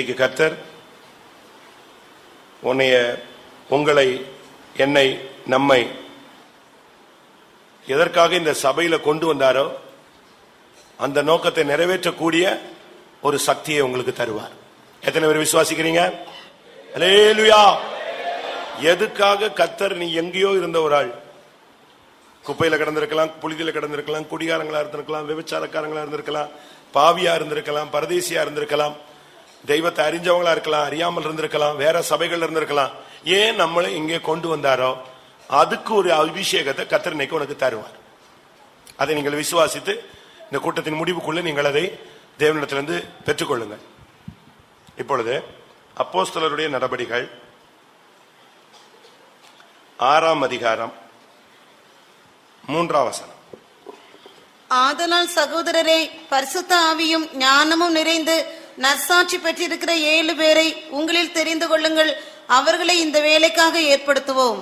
இன்னைக்கு கர்த்தர் உன்னைய உங்களை என்னை நம்மை எதற்காக இந்த சபையில கொண்டு வந்தாரோ அந்த நோக்கத்தை நிறைவேற்றக்கூடிய ஒரு சக்தியை உங்களுக்கு தருவார். எத்தனை பேர் விசுவாசிக்கிறீங்க? எதுக்காக கத்தர் நீ எங்கேயோ இருந்த ஒரு ஆள் குப்பையில கிடந்திருக்கலாம் புழுதியில கிடந்திருக்கலாம் குடிகாரங்களா இருந்திருக்கலாம் விபச்சாரக்காரங்களா இருந்திருக்கலாம் பாவியா இருந்திருக்கலாம் பரதேசியா இருந்திருக்கலாம் தெய்வத்தை அறிஞ்சவங்களா இருக்கலாம் அறியாமல் இருந்திருக்கலாம் வேற சபைகள் இருந்திருக்கலாம். ஏன் நம்மளை இங்கே கொண்டு வந்தாரோ அதுக்கு ஒரு அபிஷேகத்தை கத்திரனைக்கு உனக்கு தருவார். அதை நீங்கள் விசுவாசித்து இந்த கூட்டத்தின் முடிவுக்குள்ள நீங்கள் அதை தேவனிடத்திலிருந்து பெற்றுக்கொள்ளுங்கள். இப்பொழுது அப்போஸ்தலருடைய நடபடிகள் ஆறாம் அதிகாரம் மூன்றாம் வசனம். ஆதலால் சகோதரரே பரிசுத்த ஆவியும் ஞானமும் நிறைந்து நற்சாட்சி பெற்றிருக்கிற ஏழு பேரை உங்களில் தெரிந்து கொள்ளுங்கள். அவர்களை இந்த வேலைக்காக ஏற்படுத்துவோம்.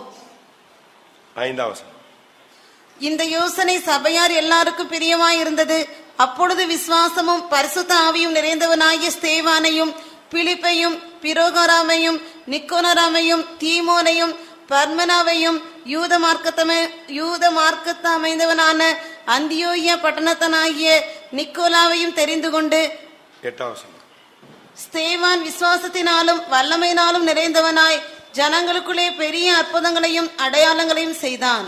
இந்த யோசனை சபையார் எல்லாருக்கும் பிரியமாய் இருந்தது அப்பொழுது விசுவாசமும் பரிசுத்த ஆவியும் நிறைந்தவனாகிய ஸ்தேவானையும் பிலிப்பையும் பிரோகராமையும் நிக்கோனராமையும் தீமோனையும் பர்மனாவையும் யூத மார்க்கத்தமை யூத மார்க்கத்தை அமைந்தவனான அந்தியோய பட்டணத்தனாகிய நிக்கோலாவையும் தெரிந்து கொண்டு எட்டாம் வசனம். ஸ்தேவான் விசுவாசத்தினாலும் வல்லமையினாலும் நிறைந்தவனாய் ஜனங்களுக்குள்ளே பெரிய அற்புதங்களையும் அடையாளங்களையும் செய்தான்.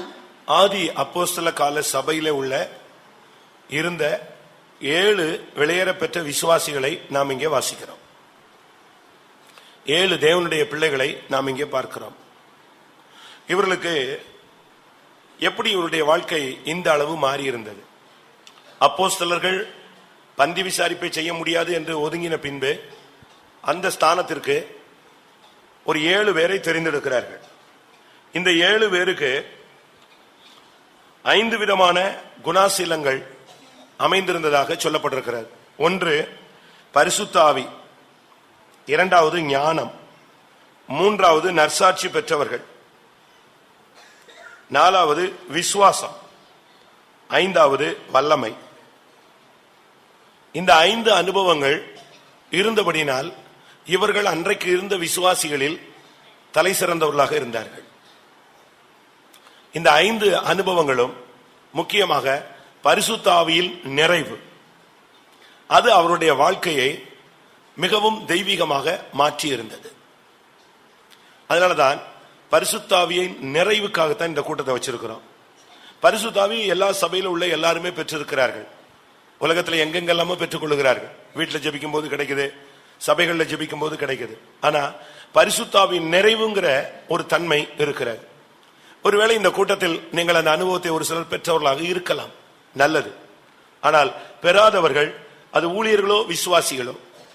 ஆதி அப்போஸ்தல கால சபையில உள்ள இருந்த ஏழு வெளியேற பெற்ற விசுவாசிகளை நாம் இங்கே வாசிக்கிறோம். ஏழு தேவனுடைய பிள்ளைகளை நாம் இங்கே பார்க்கிறோம். இவர்களுக்கு எப்படி இவருடைய வாழ்க்கை இந்த அளவு மாறி இருந்தது அப்போஸ்தலர்கள் பந்தி விசாரிப்பை செய்ய முடியாது என்று ஒதுங்கின பின்பு அந்த ஸ்தானத்திற்கு ஒரு ஏழு பேரை தெரிந்தெடுக்கிறார்கள். இந்த ஏழு பேருக்கு ஐந்து விதமான குணாசீலங்கள் அமைந்திருந்ததாக சொல்லப்பட்டிருக்கிறது. ஒன்று பரிசுத்தாவி. இரண்டாவது ஞானம். மூன்றாவது நர்சாட்சி பெற்றவர்கள். நாலாவது விசுவாசம். ஐந்தாவது வல்லமை. இந்த ஐந்து அனுபவங்கள் இருந்தபடினால் இவர்கள் அன்றைக்கு இருந்த விசுவாசிகளில் தலை சிறந்தவர்களாக இருந்தார்கள். இந்த ஐந்து அனுபவங்களும் முக்கியமாக பரிசுத்தாவியில் நிறைவு. அது அவருடைய வாழ்க்கையை மிகவும் தெய்வீகமாக மாற்றி இருந்தது அதனாலதான் பரிசுத்தாவியை நிறைவுக்காகத்தான் இந்த கூட்டத்தை வச்சிருக்கிறோம். பரிசுத்தாவி எல்லா சபையில உள்ள எல்லாருமே பெற்றிருக்கிறார்கள். உலகத்துல எங்கெங்கெல்லாமோ பெற்றுக் கொள்ளுகிறார்கள் வீட்டுல போது கிடைக்குது. சபைகளில் ஜெபிக்கும் போது கிடைக்குது. ஆனா பரிசுத்தாவின் நிறைவுங்கிற ஒரு தன்மை இருக்கிறது. ஒருவேளை இந்த கூட்டத்தில் நீங்கள் அந்த அனுபவத்தை ஒரு சிலர் பெற்றவர்களாக இருக்கலாம். நல்லது. ஆனால் பெறாதவர்கள் அது ஊழியர்களோ விசுவாசிகளோ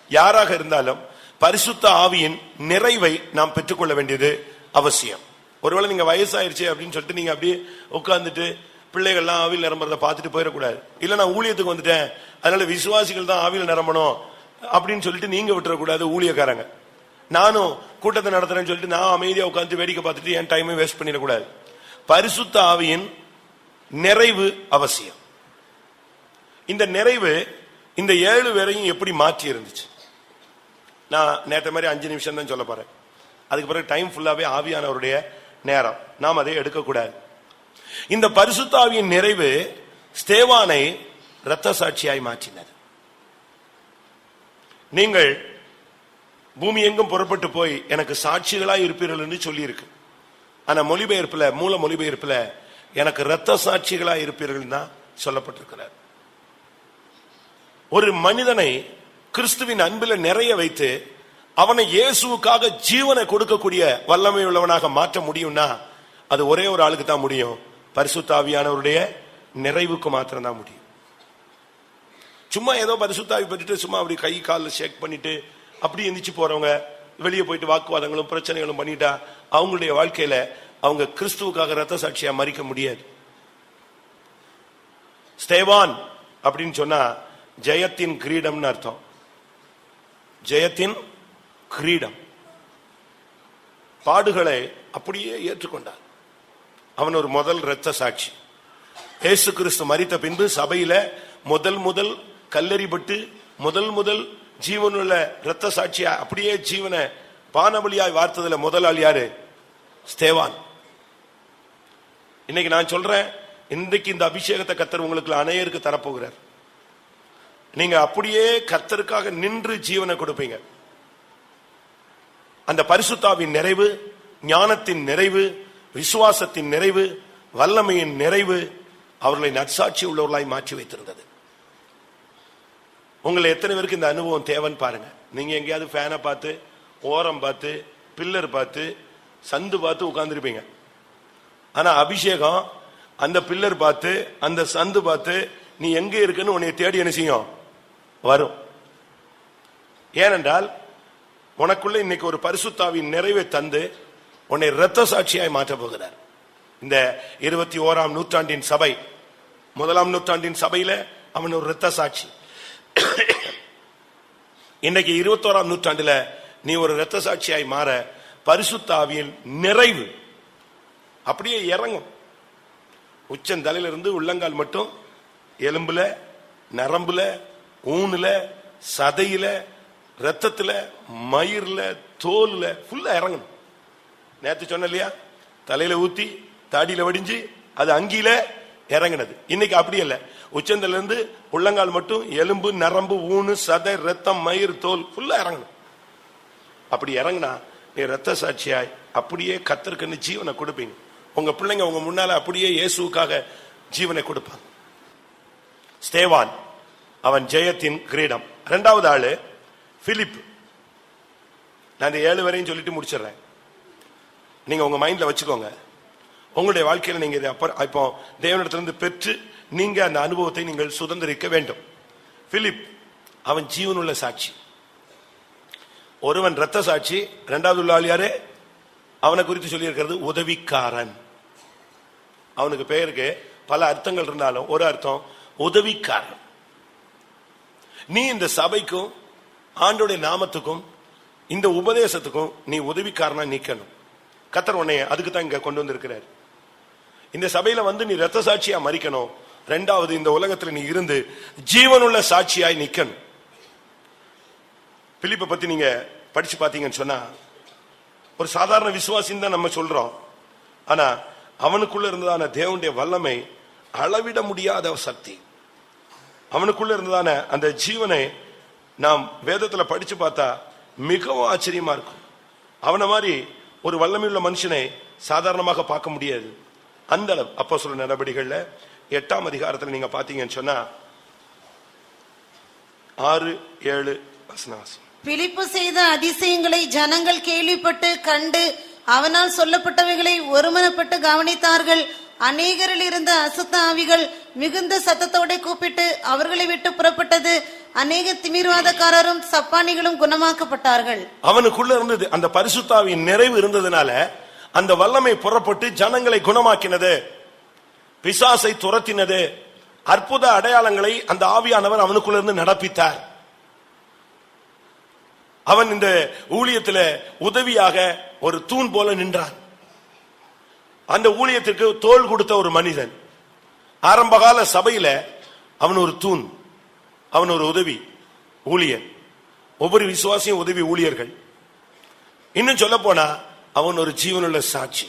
யாராக இருந்தாலும் பரிசுத்த ஆவியின் நிறைவை நாம் பெற்றுக்கொள்ள வேண்டியது அவசியம். ஒருவேளை நீங்க வயசாயிருச்சு அப்படின்னு சொல்லிட்டு நீங்க அப்படியே உட்காந்துட்டு பிள்ளைகள்லாம் ஆவியில் நிரம்புறத பார்த்துட்டு போயிடக்கூடாது. இல்ல நான் ஊழியத்துக்கு வந்துட்டேன். அதனால விசுவாசிகள் தான் ஆவியில் நிரம்பணும். அப்படின்னு சொல்லிட்டு நீங்க விட்டுறக்கூடாது ஊழியக்காரங்க. நானும் கூட்டத்தை நடத்துறேன்னு சொல்லிட்டு நான் அமைதியா உட்காந்து வேடிக்கை பார்த்துட்டு என் டைமை வேஸ்ட் பண்ணிடக்கூடாது. பரிசுத்த ஆவியின் நிறைவு அவசியம். இந்த நிறைவு இந்த ஏழு பேரையும் எப்படி மாற்றி இருந்துச்சு? நான் நேற்ற மாதிரி அஞ்சு நிமிஷம் தான் சொல்ல போறேன். அதுக்கு பிறகு டைம் ஃபுல்லாவே ஆவியானவருடைய நேரம். நாம் அதை எடுக்கக்கூடாது. இந்த பரிசுத்தாவியின் நிறைவு ஸ்தேவானை இரத்த சாட்சியாய் மாற்றினது. நீங்கள் பூமி எங்கும் புறப்பட்டு போய் எனக்கு சாட்சிகளாய் இருப்பீர்கள் என்று சொல்லியிருக்கு. ஆனா மொழிபெயர்ப்புல மூல மொழிபெயர்ப்புல எனக்கு இரத்த சாட்சிகளாய் இருப்பீர்கள் தான் சொல்லப்பட்டிருக்கிறார். ஒரு மனிதனை கிறிஸ்துவின் அன்பில் நிறைய வைத்து அவனை இயேசுவுக்காக ஜீவனை கொடுக்கக்கூடிய வல்லமை உள்ளவனாக மாற்ற முடியும்னா அது ஒரே ஒரு ஆளுக்கு தான் முடியும். பரிசுத்தாவியானவருடைய நிறைவுக்கு மாத்திரம் தான் முடியும். சும்மா ஏதோ பரிசுத்தாவி பெற்றுட்டு சும்மா அப்படி கை காலில் ஷேக் பண்ணிட்டு அப்படி எந்திரிச்சு போறவங்க வெளியே போயிட்டு வாக்குவாதங்களும் பிரச்சனைகளும் பண்ணிட்டா அவங்களுடைய வாழ்க்கையில அவங்க கிறிஸ்துவுக்காக ரத்த சாட்சியா மறிக்க முடியாது. ஸ்தேவான் அப்படின்னு சொன்னா ஜெயத்தின் கிரீடம்னு அர்த்தம். ஜெயத்தின் கிரீடம். பாடுகளை அப்படியே ஏற்றுக்கொண்டார். அவன் ஒரு முதல் இரத்த சாட்சி. ஏசு கிறிஸ்து மறித்த பின்பு சபையில முதல் முதல் கல்லறிபட்டு முதல் முதல் ஜீவனுள்ள இரத்த சாட்சியா அப்படியே ஜீவனை பானபலியாய் வார்த்ததுல முதலாள் யாரு? ஸ்தேவான். இன்னைக்கு நான் சொல்றேன் இன்றைக்கு இந்த அபிஷேகத்தை கத்தர் உங்களுக்கு அநேகருக்கு தரப்போகிறார். நீங்க அப்படியே கத்தருக்காக நின்று ஜீவனை கொடுப்பீங்க. அந்த பரிசுத்தாவின் நிறைவு ஞானத்தின் நிறைவு விசுவாசத்தின் நிறைவு வல்லமையின் நிறைவு அவர்களை நற்சாட்சி உள்ளவர்களாய் மாற்றி வைத்திருந்தது. உங்களை எத்தனை பேருக்கு இந்த அனுபவம் தேவைன்னு பாருங்க. நீங்க எங்கேயாவது ஃபேனை பார்த்து ஓரம் பார்த்து பில்லர் பார்த்து சந்து பார்த்து உட்காந்துருப்பீங்க ஆனா அபிஷேகம் அந்த பில்லர் பார்த்து அந்த சந்து பார்த்து நீ எங்க இருக்குன்னு உன்னை தேடி என்ன செய்யும்? வரும். ஏனென்றால் உனக்குள்ள இன்னைக்கு ஒரு பரிசுத்தாவின் நிறைவை தந்து உன்னை இரத்த சாட்சியாய் மாற்றப் போகிறார். இந்த இருபத்தி ஓராம் நூற்றாண்டின் சபை முதலாம் நூற்றாண்டின் சபையில அவன் ஒரு இரத்த சாட்சி. இன்னைக்கு இருபத்தோராம் நூற்றாண்டுல நீ ஒரு இரத்த சாட்சியாய் மாற பரிசுத்தாவியின் நிறைவு அப்படியே இறங்கும். உச்சந்தலையில இருந்து உள்ளங்கால் மட்டும் எலும்புல நரம்புல ஊனுல சதையில ரத்தத்துல மயிர்ல தோல்ல ஃபுல்லா இறங்கணும். நேத்து சொன்ன இல்லையா? தலையில ஊத்தி தாடியில வடிஞ்சு அது அங்கியில இறங்கினது. இன்னைக்கு அப்படி இல்லை உச்சந்தல இருந்து உள்ளங்கால் மட்டும் எலும்பு நரம்பு ஊனு சதை ரத்தம் மயிர் தோல் ஃபுல்லா இறங்கணும் அப்படி இறங்கினா நீ ரத்த சாட்சியாய் அப்படியே கத்தருக்குன்னு ஜீவனை கொடுப்பீங்க. உங்க பிள்ளைங்க உங்க முன்னால அப்படியே இயேசுக்காக ஜீவனை கொடுப்பாங்க. ஸ்தேவான் அவன் ஜெயத்தின் கிரீடம். இரண்டாவது ஆளு பிலிப் நான் இந்த ஏழு வரையும் சொல்லிட்டு முடிச்சிடுறேன். நீங்க உங்க மைண்ட்ல வச்சுக்கோங்க. உங்களுடைய வாழ்க்கையில நீங்க இதை அப்ப இப்போ தேவனிடத்திலிருந்து பெற்று நீங்க அந்த அனுபவத்தை நீங்கள் சுதந்திரிக்க வேண்டும். பிலிப் அவன் ஜீவனுள்ள சாட்சி. ஒருவன் ரத்த சாட்சி இரண்டாவது உள்ள ஆள் யாரு அவனை குறித்து சொல்லியிருக்கிறது உதவிக்காரன். அவனுக்கு பெயருக்கு பல அர்த்தங்கள் இருந்தாலும் ஒரு அர்த்தம் உதவிக்காரன். நீ இந்த சபைக்கும் ஆண்டோடைய நாமத்துக்கும் இந்த உபதேசத்துக்கும் நீ உதவிக்காரனா நிக்கணும். கத்தர் உன்னைய அதுக்கு தான் இங்க கொண்டு வந்திருக்கிறார். இந்த சபையில வந்து நீ ரத்த சாட்சியா மறிக்கணும். ரெண்டாவது இந்த உலகத்துல நீ இருந்து ஜீவனுள்ள சாட்சியாய் நிக்கணும். பிலிப்பை பத்தி நீங்க படிச்சு பாத்தீங்கன்னு சொன்னா ஒரு சாதாரண விசுவாசின்னு தான் நம்ம சொல்றோம். ஆனா அவனுக்குள்ள இருந்ததான தேவனுடைய வல்லமை அளவிட முடியாத சக்தி. அவனுக்குள்ள இருந்ததான அந்த ஜீவனை நாம் வேதத்துல படிச்சு பார்த்தா மிகவும் ஆச்சரியமா இருக்கும். அவனை மாதிரி ஒரு வல்லமையுள்ள மனுஷனை சாதாரணமாக பார்க்க முடியாது. அந்த அளவு. அப்போ சொல்ல நடவடிக்கைகள்ல எட்டாம் அதிகாரத்துல நீங்க பாத்தீங்கன்னு சொன்னா ஆறு ஏழு வசனவாசி. பிலிப்பு செய்த அதிசயங்களை ஜனங்கள் கேள்விப்பட்டு கண்டு அவனால் சொல்லப்பட்டவைகளை ஒருமனப்பட்டு கவனித்தார்கள். அநேகரில் இருந்த அசுத்த ஆவிகள் மிகுந்த சத்தத்தோட கூப்பிட்டு அவர்களை விட்டு புறப்பட்டது. அநேக திமிர்வாதக்காரரும் சப்பானிகளும் குணமாக்கப்பட்டார்கள். அவனுக்குள்ள இருந்தது அந்த பரிசுத்தாவின் நிறைவு இருந்ததுனால அந்த வல்லமை புறப்பட்டு ஜனங்களை குணமாக்கினது. பிசாசை துரத்தினது. அற்புத அடையாளங்களை அந்த ஆவியானவர் அவனுக்குள்ளிருந்து நடப்பித்தார். அவன் இந்த ஊழியத்தில் உதவியாக ஒரு தூண் போல நின்றான். அந்த ஊழியத்திற்கு தோள் கொடுத்த ஒரு மனிதன். ஆரம்பகால சபையில அவன் ஒரு தூண் அவன் ஒரு உதவி ஊழியர் ஒவ்வொரு விசுவாசியும் உதவி ஊழியர்கள். இன்னும் சொல்ல போனா அவன் ஒரு ஜீவனுள்ள சாட்சி.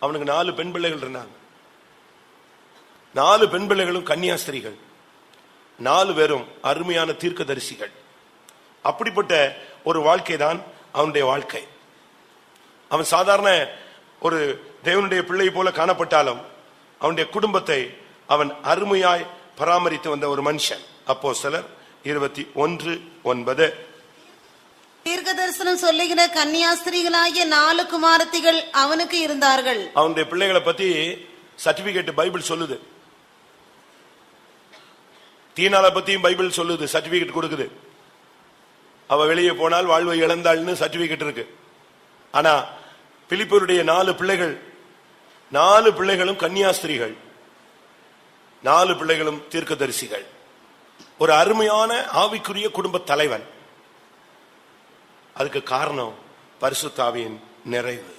அவனுக்கு நாலு பெண் பிள்ளைகள் இருந்தாங்க. நாலு பெண் பிள்ளைகளும் கன்னியாஸ்திரிகள். நாலு பேரும் அருமையான தீர்க்கதரிசிகள். அப்படிப்பட்ட ஒரு வாழ்க்கை தான் அவனுடைய வாழ்க்கை. அவன் சாதாரண ஒரு தேவனுடைய பிள்ளை போல காணப்பட்டாலும் அவனுடைய குடும்பத்தை அவன் அருமையாய் பராமரித்து வந்த ஒரு மனுஷன். அப்போ சிலர் இருபத்தி ஒன்று ஒன்பது. தீர்க்க தரிசனம் சொல்லுகிற கன்னியாஸ்திரிகளாகிய நாலு குமாரத்திகள் அவனுக்கு இருந்தார்கள். அவனுடைய பிள்ளைகளை பத்தி சர்டிபிகேட் பைபிள் சொல்லுது. தீனால பத்தியும் பைபிள் சொல்லுது சர்டிபிகேட் கொடுக்குது. அவ வெளியே போனால் வாழ்வை இழந்தாள்னு சர்டிபிகேட் இருக்கு. ஆனா பிலிப்பருடைய நாலு பிள்ளைகள் நாலு பிள்ளைகளும் கன்னியாஸ்திரிகள் நாலு பிள்ளைகளும் தீர்க்கதரிசிகள். ஒரு அருமையான ஆவிக்குரிய குடும்ப தலைவன். அதுக்கு காரணம் பரிசுத்தாவியின் நிறைவு.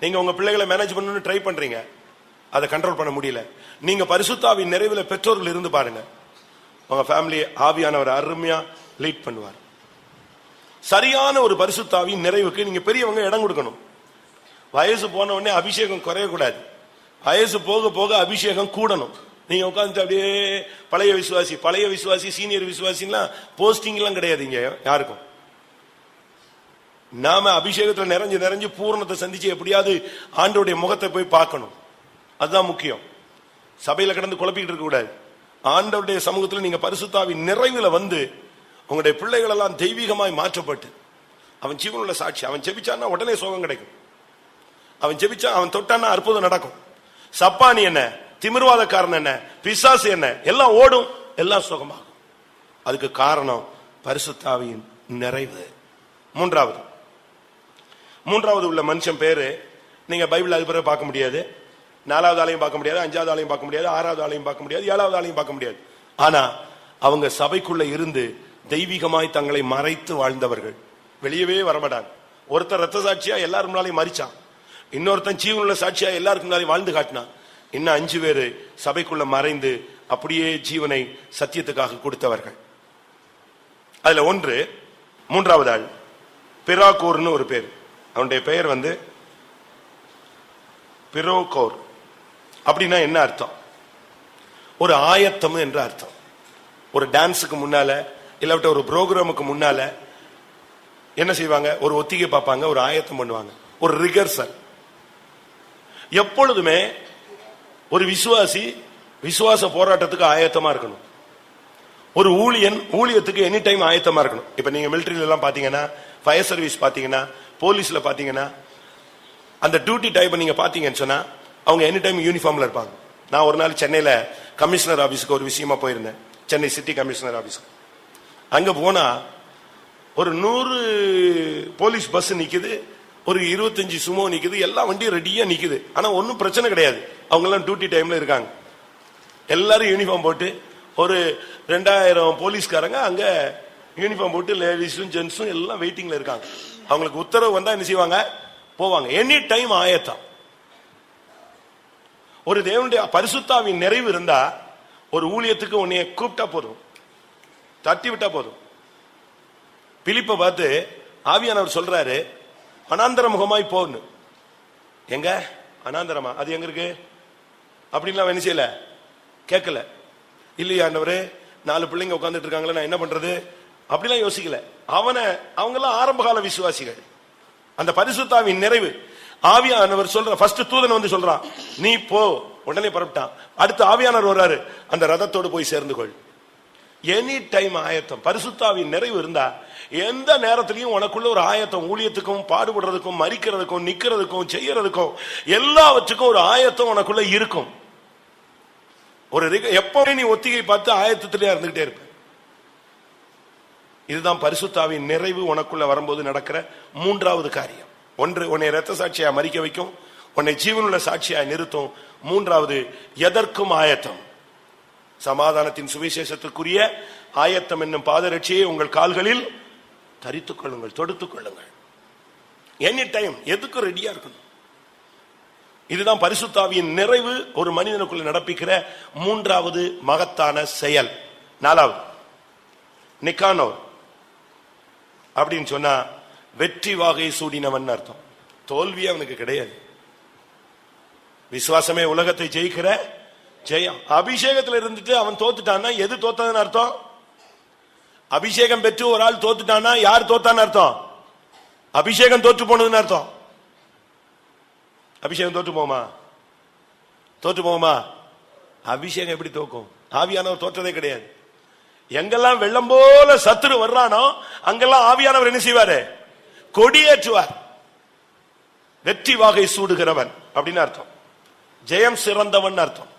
நீங்க உங்க பிள்ளைகளை மேனேஜ் பண்ணணும்னு ட்ரை பண்றீங்க. அதை கண்ட்ரோல் பண்ண முடியல. நீங்க பரிசுத்தாவின் நிறைவில் பெற்றோர்கள் இருந்து பாருங்க. உங்க ஃபேமிலி ஆவியானவர் அருமையா லீட் பண்ணுவார். சரியான ஒரு பரிசுத்தாவின் நிறைவுக்கு நீங்க பெரியவங்க இடம் கொடுக்கணும். வயசு போன உடனே அபிஷேகம் குறையக்கூடாது. வயசு போக போக அபிஷேகம் கூடணும். நீங்க உட்காந்துட்டு அப்படியே பழைய விசுவாசி பழைய விசுவாசி சீனியர் விசுவாசின்லாம் போஸ்டிங் எல்லாம் கிடையாது இங்க யாருக்கும். நாம அபிஷேகத்துல நிறைஞ்சு நிறைஞ்சு பூரணத்தை சந்திச்சு எப்படியாவது ஆண்டோடைய முகத்தை போய் பார்க்கணும். அதுதான் முக்கியம். சபையில கடந்து குழப்பிக்கிட்டு இருக்க கூடாது. ஆண்டவருடைய சமூகத்தில் நீங்க பரிசுத்தாவின் நிறைவுல வந்து உங்களுடைய பிள்ளைகள் எல்லாம் தெய்வீகமாய் மாற்றப்பட்டு அவன் ஜீவனுள்ள சாட்சி அவன் ஜெபிச்சான்னா உடனே சோகம் கிடைக்கும். அவன் ஜெபிச்சா அவன் தொட்டான்னா அற்புதம் நடக்கும். சப்பானி என்ன திமிர்வாதக்காரன் என்ன பிசாசு என்ன எல்லாம் ஓடும் எல்லாம் சுகமாகும். அதுக்கு காரணம் பரிசுத்தாவியின் நிறைவு. மூன்றாவது மூன்றாவது உள்ள மனுஷன் பேரு நீங்க பைபிள் அது பிறகு பார்க்க முடியாது. நாலாவது ஆளையும் பார்க்க முடியாது அஞ்சாவது ஆளையும் பார்க்க முடியாது ஆறாவது ஆளையும் பார்க்க முடியாது ஏழாவது ஆளையும் பார்க்க முடியாது. ஆனா அவங்க சபைக்குள்ள இருந்து தெய்வீகமாய் தங்களை மறைத்து வாழ்ந்தவர்கள். வெளியவே வரமாட்டாங்க. ஒருத்தர் ரத்த சாட்சியா எல்லாரும் முன்னாலையும் மறிச்சான். இன்னொருத்தன் ஜீவனுள்ள சாட்சியா எல்லாருக்கும் முன்னாலையும் வாழ்ந்து காட்டினான். இன்னும் அஞ்சு பேரு சபைக்குள்ள மறைந்து அப்படியே ஜீவனை சத்தியத்துக்காக கொடுத்தவர்கள். அதுல ஒன்று மூன்றாவது ஆள் பிராகோர்னு ஒரு பேர். அவனுடைய பெயர் வந்து பிரோகோர். அப்படின்னா என்ன அர்த்தம்? ஒரு ஆயத்தம் என்ற அர்த்தம். ஒரு டான்ஸுக்கு முன்னால இல்லாவிட்ட ஒரு ப்ரோக்ராமுக்கு முன்னால என்ன செய்வாங்க? ஒரு ஒத்திகை பார்ப்பாங்க ஒரு ஆயத்தம் பண்ணுவாங்க. ஒரு ரிகர்சல் எப்பொழுதுமே ஒரு விசுவாசி விசுவாச போராட்டத்துக்கு ஆயத்தமா இருக்கணும். ஒரு ஊழியன் ஊழியத்துக்கு எனி டைம் ஆயத்தமா இருக்கணும். இப்ப நீங்க மிலிட்டரியில எல்லாம் பாத்தீங்கன்னா ஃபயர் சர்வீஸ் பாத்தீங்கன்னா போலீஸ்ல பாத்தீங்கன்னா அந்த டியூட்டி டைப் நீங்க பாத்தீங்கன்னு சொன்னா அவங்க எனி டைம் யூனிஃபார்ம்ல இருப்பாங்க. நான் ஒரு நாள் சென்னையில கமிஷனர் ஆபீஸ்க்கு ஒரு விஷயமா போயிருந்தேன். சென்னை சிட்டி கமிஷனர் ஆபீஸ்க்கு அங்க போனா ஒரு நூறு போலீஸ் பஸ் நிக்குது ஒரு இருபத்தஞ்சு சுமோ நிக்குது எல்லா வண்டியும் ரெடியா நிக்குது. ஆனா ஒன்னும் பிரச்சனை கிடையாது. அவங்க எல்லாம் டியூட்டி டைம்ல இருக்காங்க. எல்லாரும் யூனிஃபார்ம் போட்டு ஒரு ரெண்டாயிரம் போலீஸ்காரங்க அங்க யூனிஃபார்ம் போட்டு லேடிஸும் ஜென்ஸும் எல்லாம் வெயிட்டிங்ல இருக்காங்க. அவங்களுக்கு உத்தரவு வந்தா என்ன செய்வாங்க? போவாங்க. எனி டைம் ஆயத்தம். ஒரு தேவனுடைய பரிசுத்தாவின் நிறைவு இருந்தா ஒரு ஊழியத்துக்கு உன்னைய கூப்பிட்டா போதும். தட்டி விட்டா போதும். பிலிப்ப பார்த்து ஆவியானவர் சொல்றாரு அனாந்தர முகமாய் போன்னு. எங்க? அனாந்தரமா அது எங்க இருக்கு? அப்படின்லாம் என்ன செய்யல? கேட்கல. இல்லையா நாலு பிள்ளைங்க உட்காந்துட்டு இருக்காங்களே நான் என்ன பண்றது? அப்படிலாம் யோசிக்கல. அவனை அவங்கெல்லாம் ஆரம்பகால ஆரம்ப கால விசுவாசிகள். அந்த பரிசுத்தாவின் நிறைவு. ஆவியானவர் சொல்ற ஃபர்ஸ்ட் தூதன் வந்து சொல்றான் நீ போ. உடனே பரப்பிட்டான் அடுத்து ஆவியானவர் வர்றாரு. அந்த ரதத்தோடு போய் சேர்ந்து கொள். எனி டைம் ஆயத்தம் பரிசுத்தாவின் நிறைவு இருந்தா எந்த நேரத்திலையும் உனக்குள்ள ஒரு ஆயத்தம் ஊழியத்துக்கும் பாடுபடுறதுக்கும் மறிக்கிறதுக்கும் நிக்கிறதுக்கும் செய்யறதுக்கும் எல்லாவற்றுக்கும் ஒரு ஆயத்தம் உனக்குள்ள இருக்கும். ஒரு எப்பவுமே நீ ஒத்திகை பார்த்து ஆயத்தத்திலே இருந்துகிட்டே இருப்ப. இதுதான் பரிசுத்தாவின் நிறைவு உனக்குள்ள வரும்போது நடக்கிற மூன்றாவது காரியம். ஒன்று உன்னை இரத்த சாட்சியா மறிக்க வைக்கும். உன்னை ஜீவனுள்ள சாட்சியா நிறுத்தும். மூன்றாவது எதற்கும் ஆயத்தம். சமாதானத்தின் சுவிசேஷத்துக்குரிய ஆயத்தம் என்னும் பாதரட்சியை உங்கள் கால்களில் தரித்துக் கொள்ளுங்கள் தொடுத்துக் கொள்ளுங்கள். எனி டைம் எதுக்கும் ரெடியா இருக்கணும். இதுதான் பரிசுத்தாவியின் நிறைவு ஒரு மனிதனுக்குள்ள நடப்பிக்கிற மூன்றாவது மகத்தான செயல். நாலாவது நிக்கானோர். அப்படின்னு சொன்னா வெற்றி வாகை சூடினவன் அர்த்தம். தோல்வி அவனுக்கு கிடையாது. விசுவாசமே உலகத்தை ஜெயிக்கிற ஜெயம். அபிஷேகத்துல இருந்துட்டு அவன் தோத்துட்டான்னா எது தோத்ததுன்னு அர்த்தம்? அபிஷேகம் பெற்று ஒரு ஆள் தோத்துட்டானா யார் தோத்தான்னு அர்த்தம்? அபிஷேகம் தோற்று போனதுன்னு அர்த்தம். அபிஷேகம் தோற்று போமா தோற்று போமா அபிஷேகம் எப்படி தோக்கும்? ஆவியானவர் தோற்றதே கிடையாது. எங்கெல்லாம் வெள்ளம் போல சத்துரு வர்றானோ அங்கெல்லாம் ஆவியானவர் என்ன செய்வாரு? கொடியேற்றுவார். வெற்றி வாகை சூடுகிறவன் அப்படின்னு அர்த்தம். ஜெயம் சிறந்தவன் அர்த்தம்.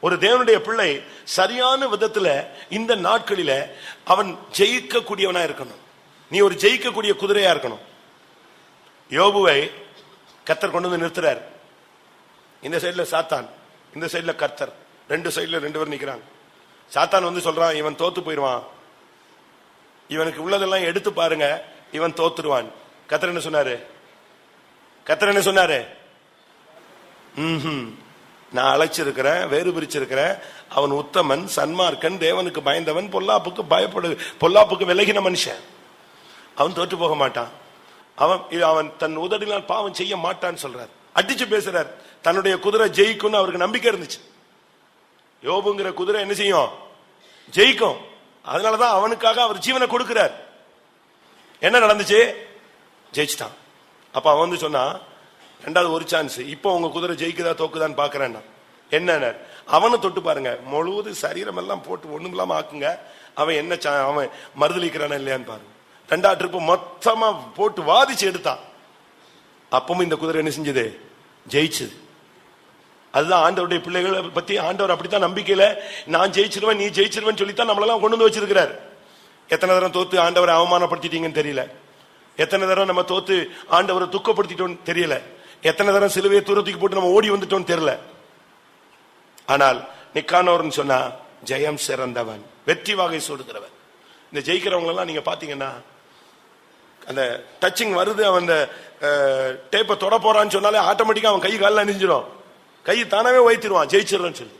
ஒரு தேவனுடைய பிள்ளை சரியான விதத்துல இந்த நாட்களில அவன் ஜெயிக்கக்கூடியவனா இருக்கணும். நீ ஒரு ஜெயிக்கக்கூடிய குதிரையா இருக்கணும். யோபுவை கத்தர் கொண்டு வந்து நிறுத்துறார். இந்த சைடுல சாத்தான் இந்த சைடுல கர்த்தர். ரெண்டு சைடுல ரெண்டு பேர் நிக்கிறாங்க. சாத்தான் வந்து சொல்றான் இவன் தோத்து போயிடுவான். இவனுக்கு உள்ளதெல்லாம் எடுத்து பாருங்க இவன் தோத்துருவான் கத்தர் என்ன சொன்னாரு? கத்தர் என்ன சொன்னாரு? நான் அழைச்சிருக்கிறேன் வேறு பிரிச்சிருக்கிறேன். அவன் உத்தமன் சன்மார்க்கன் தேவனுக்கு பயந்தவன் பொல்லாப்புக்கு பயப்படு பொல்லாப்புக்கு விலகின மனுஷன். அவன் தோற்று போக மாட்டான். அவன் இது அவன் தன் உதடினால் பாவம் செய்ய மாட்டான்னு சொல்றார். அடிச்சு பேசுறார். தன்னுடைய குதிரை ஜெயிக்கும்னு அவருக்கு நம்பிக்கை இருந்துச்சு. யோபுங்கிற குதிரை என்ன செய்யும்? ஜெயிக்கும். அதனாலதான் அவனுக்காக அவர் ஜீவனை கொடுக்கிறார். என்ன நடந்துச்சு? ஜெயிச்சிட்டான். அப்ப அவன் வந்து சொன்னா ரெண்டாவது ஒரு சான்ஸ் இப்போ உங்க குதிரை ஜெயிக்குதா தோக்குதான்னு பாக்குறேன் என்ன அவனை தொட்டு பாருங்க. முழுவது சரீரம் எல்லாம் போட்டு ஒண்ணும் இல்லாம ஆக்குங்க. அவன் என்ன சா- அவன் மறுதளிக்கிறானா இல்லையான்னு பாருங்க. ரெண்டாவது ட்ரிப்பு மொத்தமா போட்டு வாதிச்சு எடுத்தான். அப்பவும் இந்த குதிரை என்ன செஞ்சது? ஜெயிச்சது. அதுதான் ஆண்டவருடைய பிள்ளைகளை பத்தி ஆண்டவர் அப்படித்தான் நம்பிக்கையில நான் ஜெயிச்சிருவேன் நீ ஜெயிச்சிருவேன் சொல்லித்தான் நம்மளெல்லாம் கொண்டு வந்து வச்சிருக்கிறார். எத்தனை தடவை தோத்து ஆண்டவரை அவமானப்படுத்திட்டீங்கன்னு தெரியல. எத்தனை தடவை நம்ம தோத்து ஆண்டவரை துக்கப்படுத்திட்டோம்னு தெரியல. எத்தனை தரம் சிலுவையை தூரத்துக்கு போட்டு நம்ம ஓடி வந்துட்டோம்னு தெரியல. ஆனால் நிக்கானோர்னு சொன்னா ஜெயம் சிறந்தவன் வெற்றி வாகை சூடுகிறவன். இந்த ஜெயிக்கிறவங்களெல்லாம் நீங்க பாத்தீங்கன்னா அந்த டச்சிங் வருது அவன் அந்த டேப்பை தொட போறான்னு சொன்னாலே ஆட்டோமேட்டிக்கா அவன் கை காலில் நெஞ்சிடும் கை தானாவே வைத்திருவான் ஜெயிச்சிடறன்னு சொல்லி.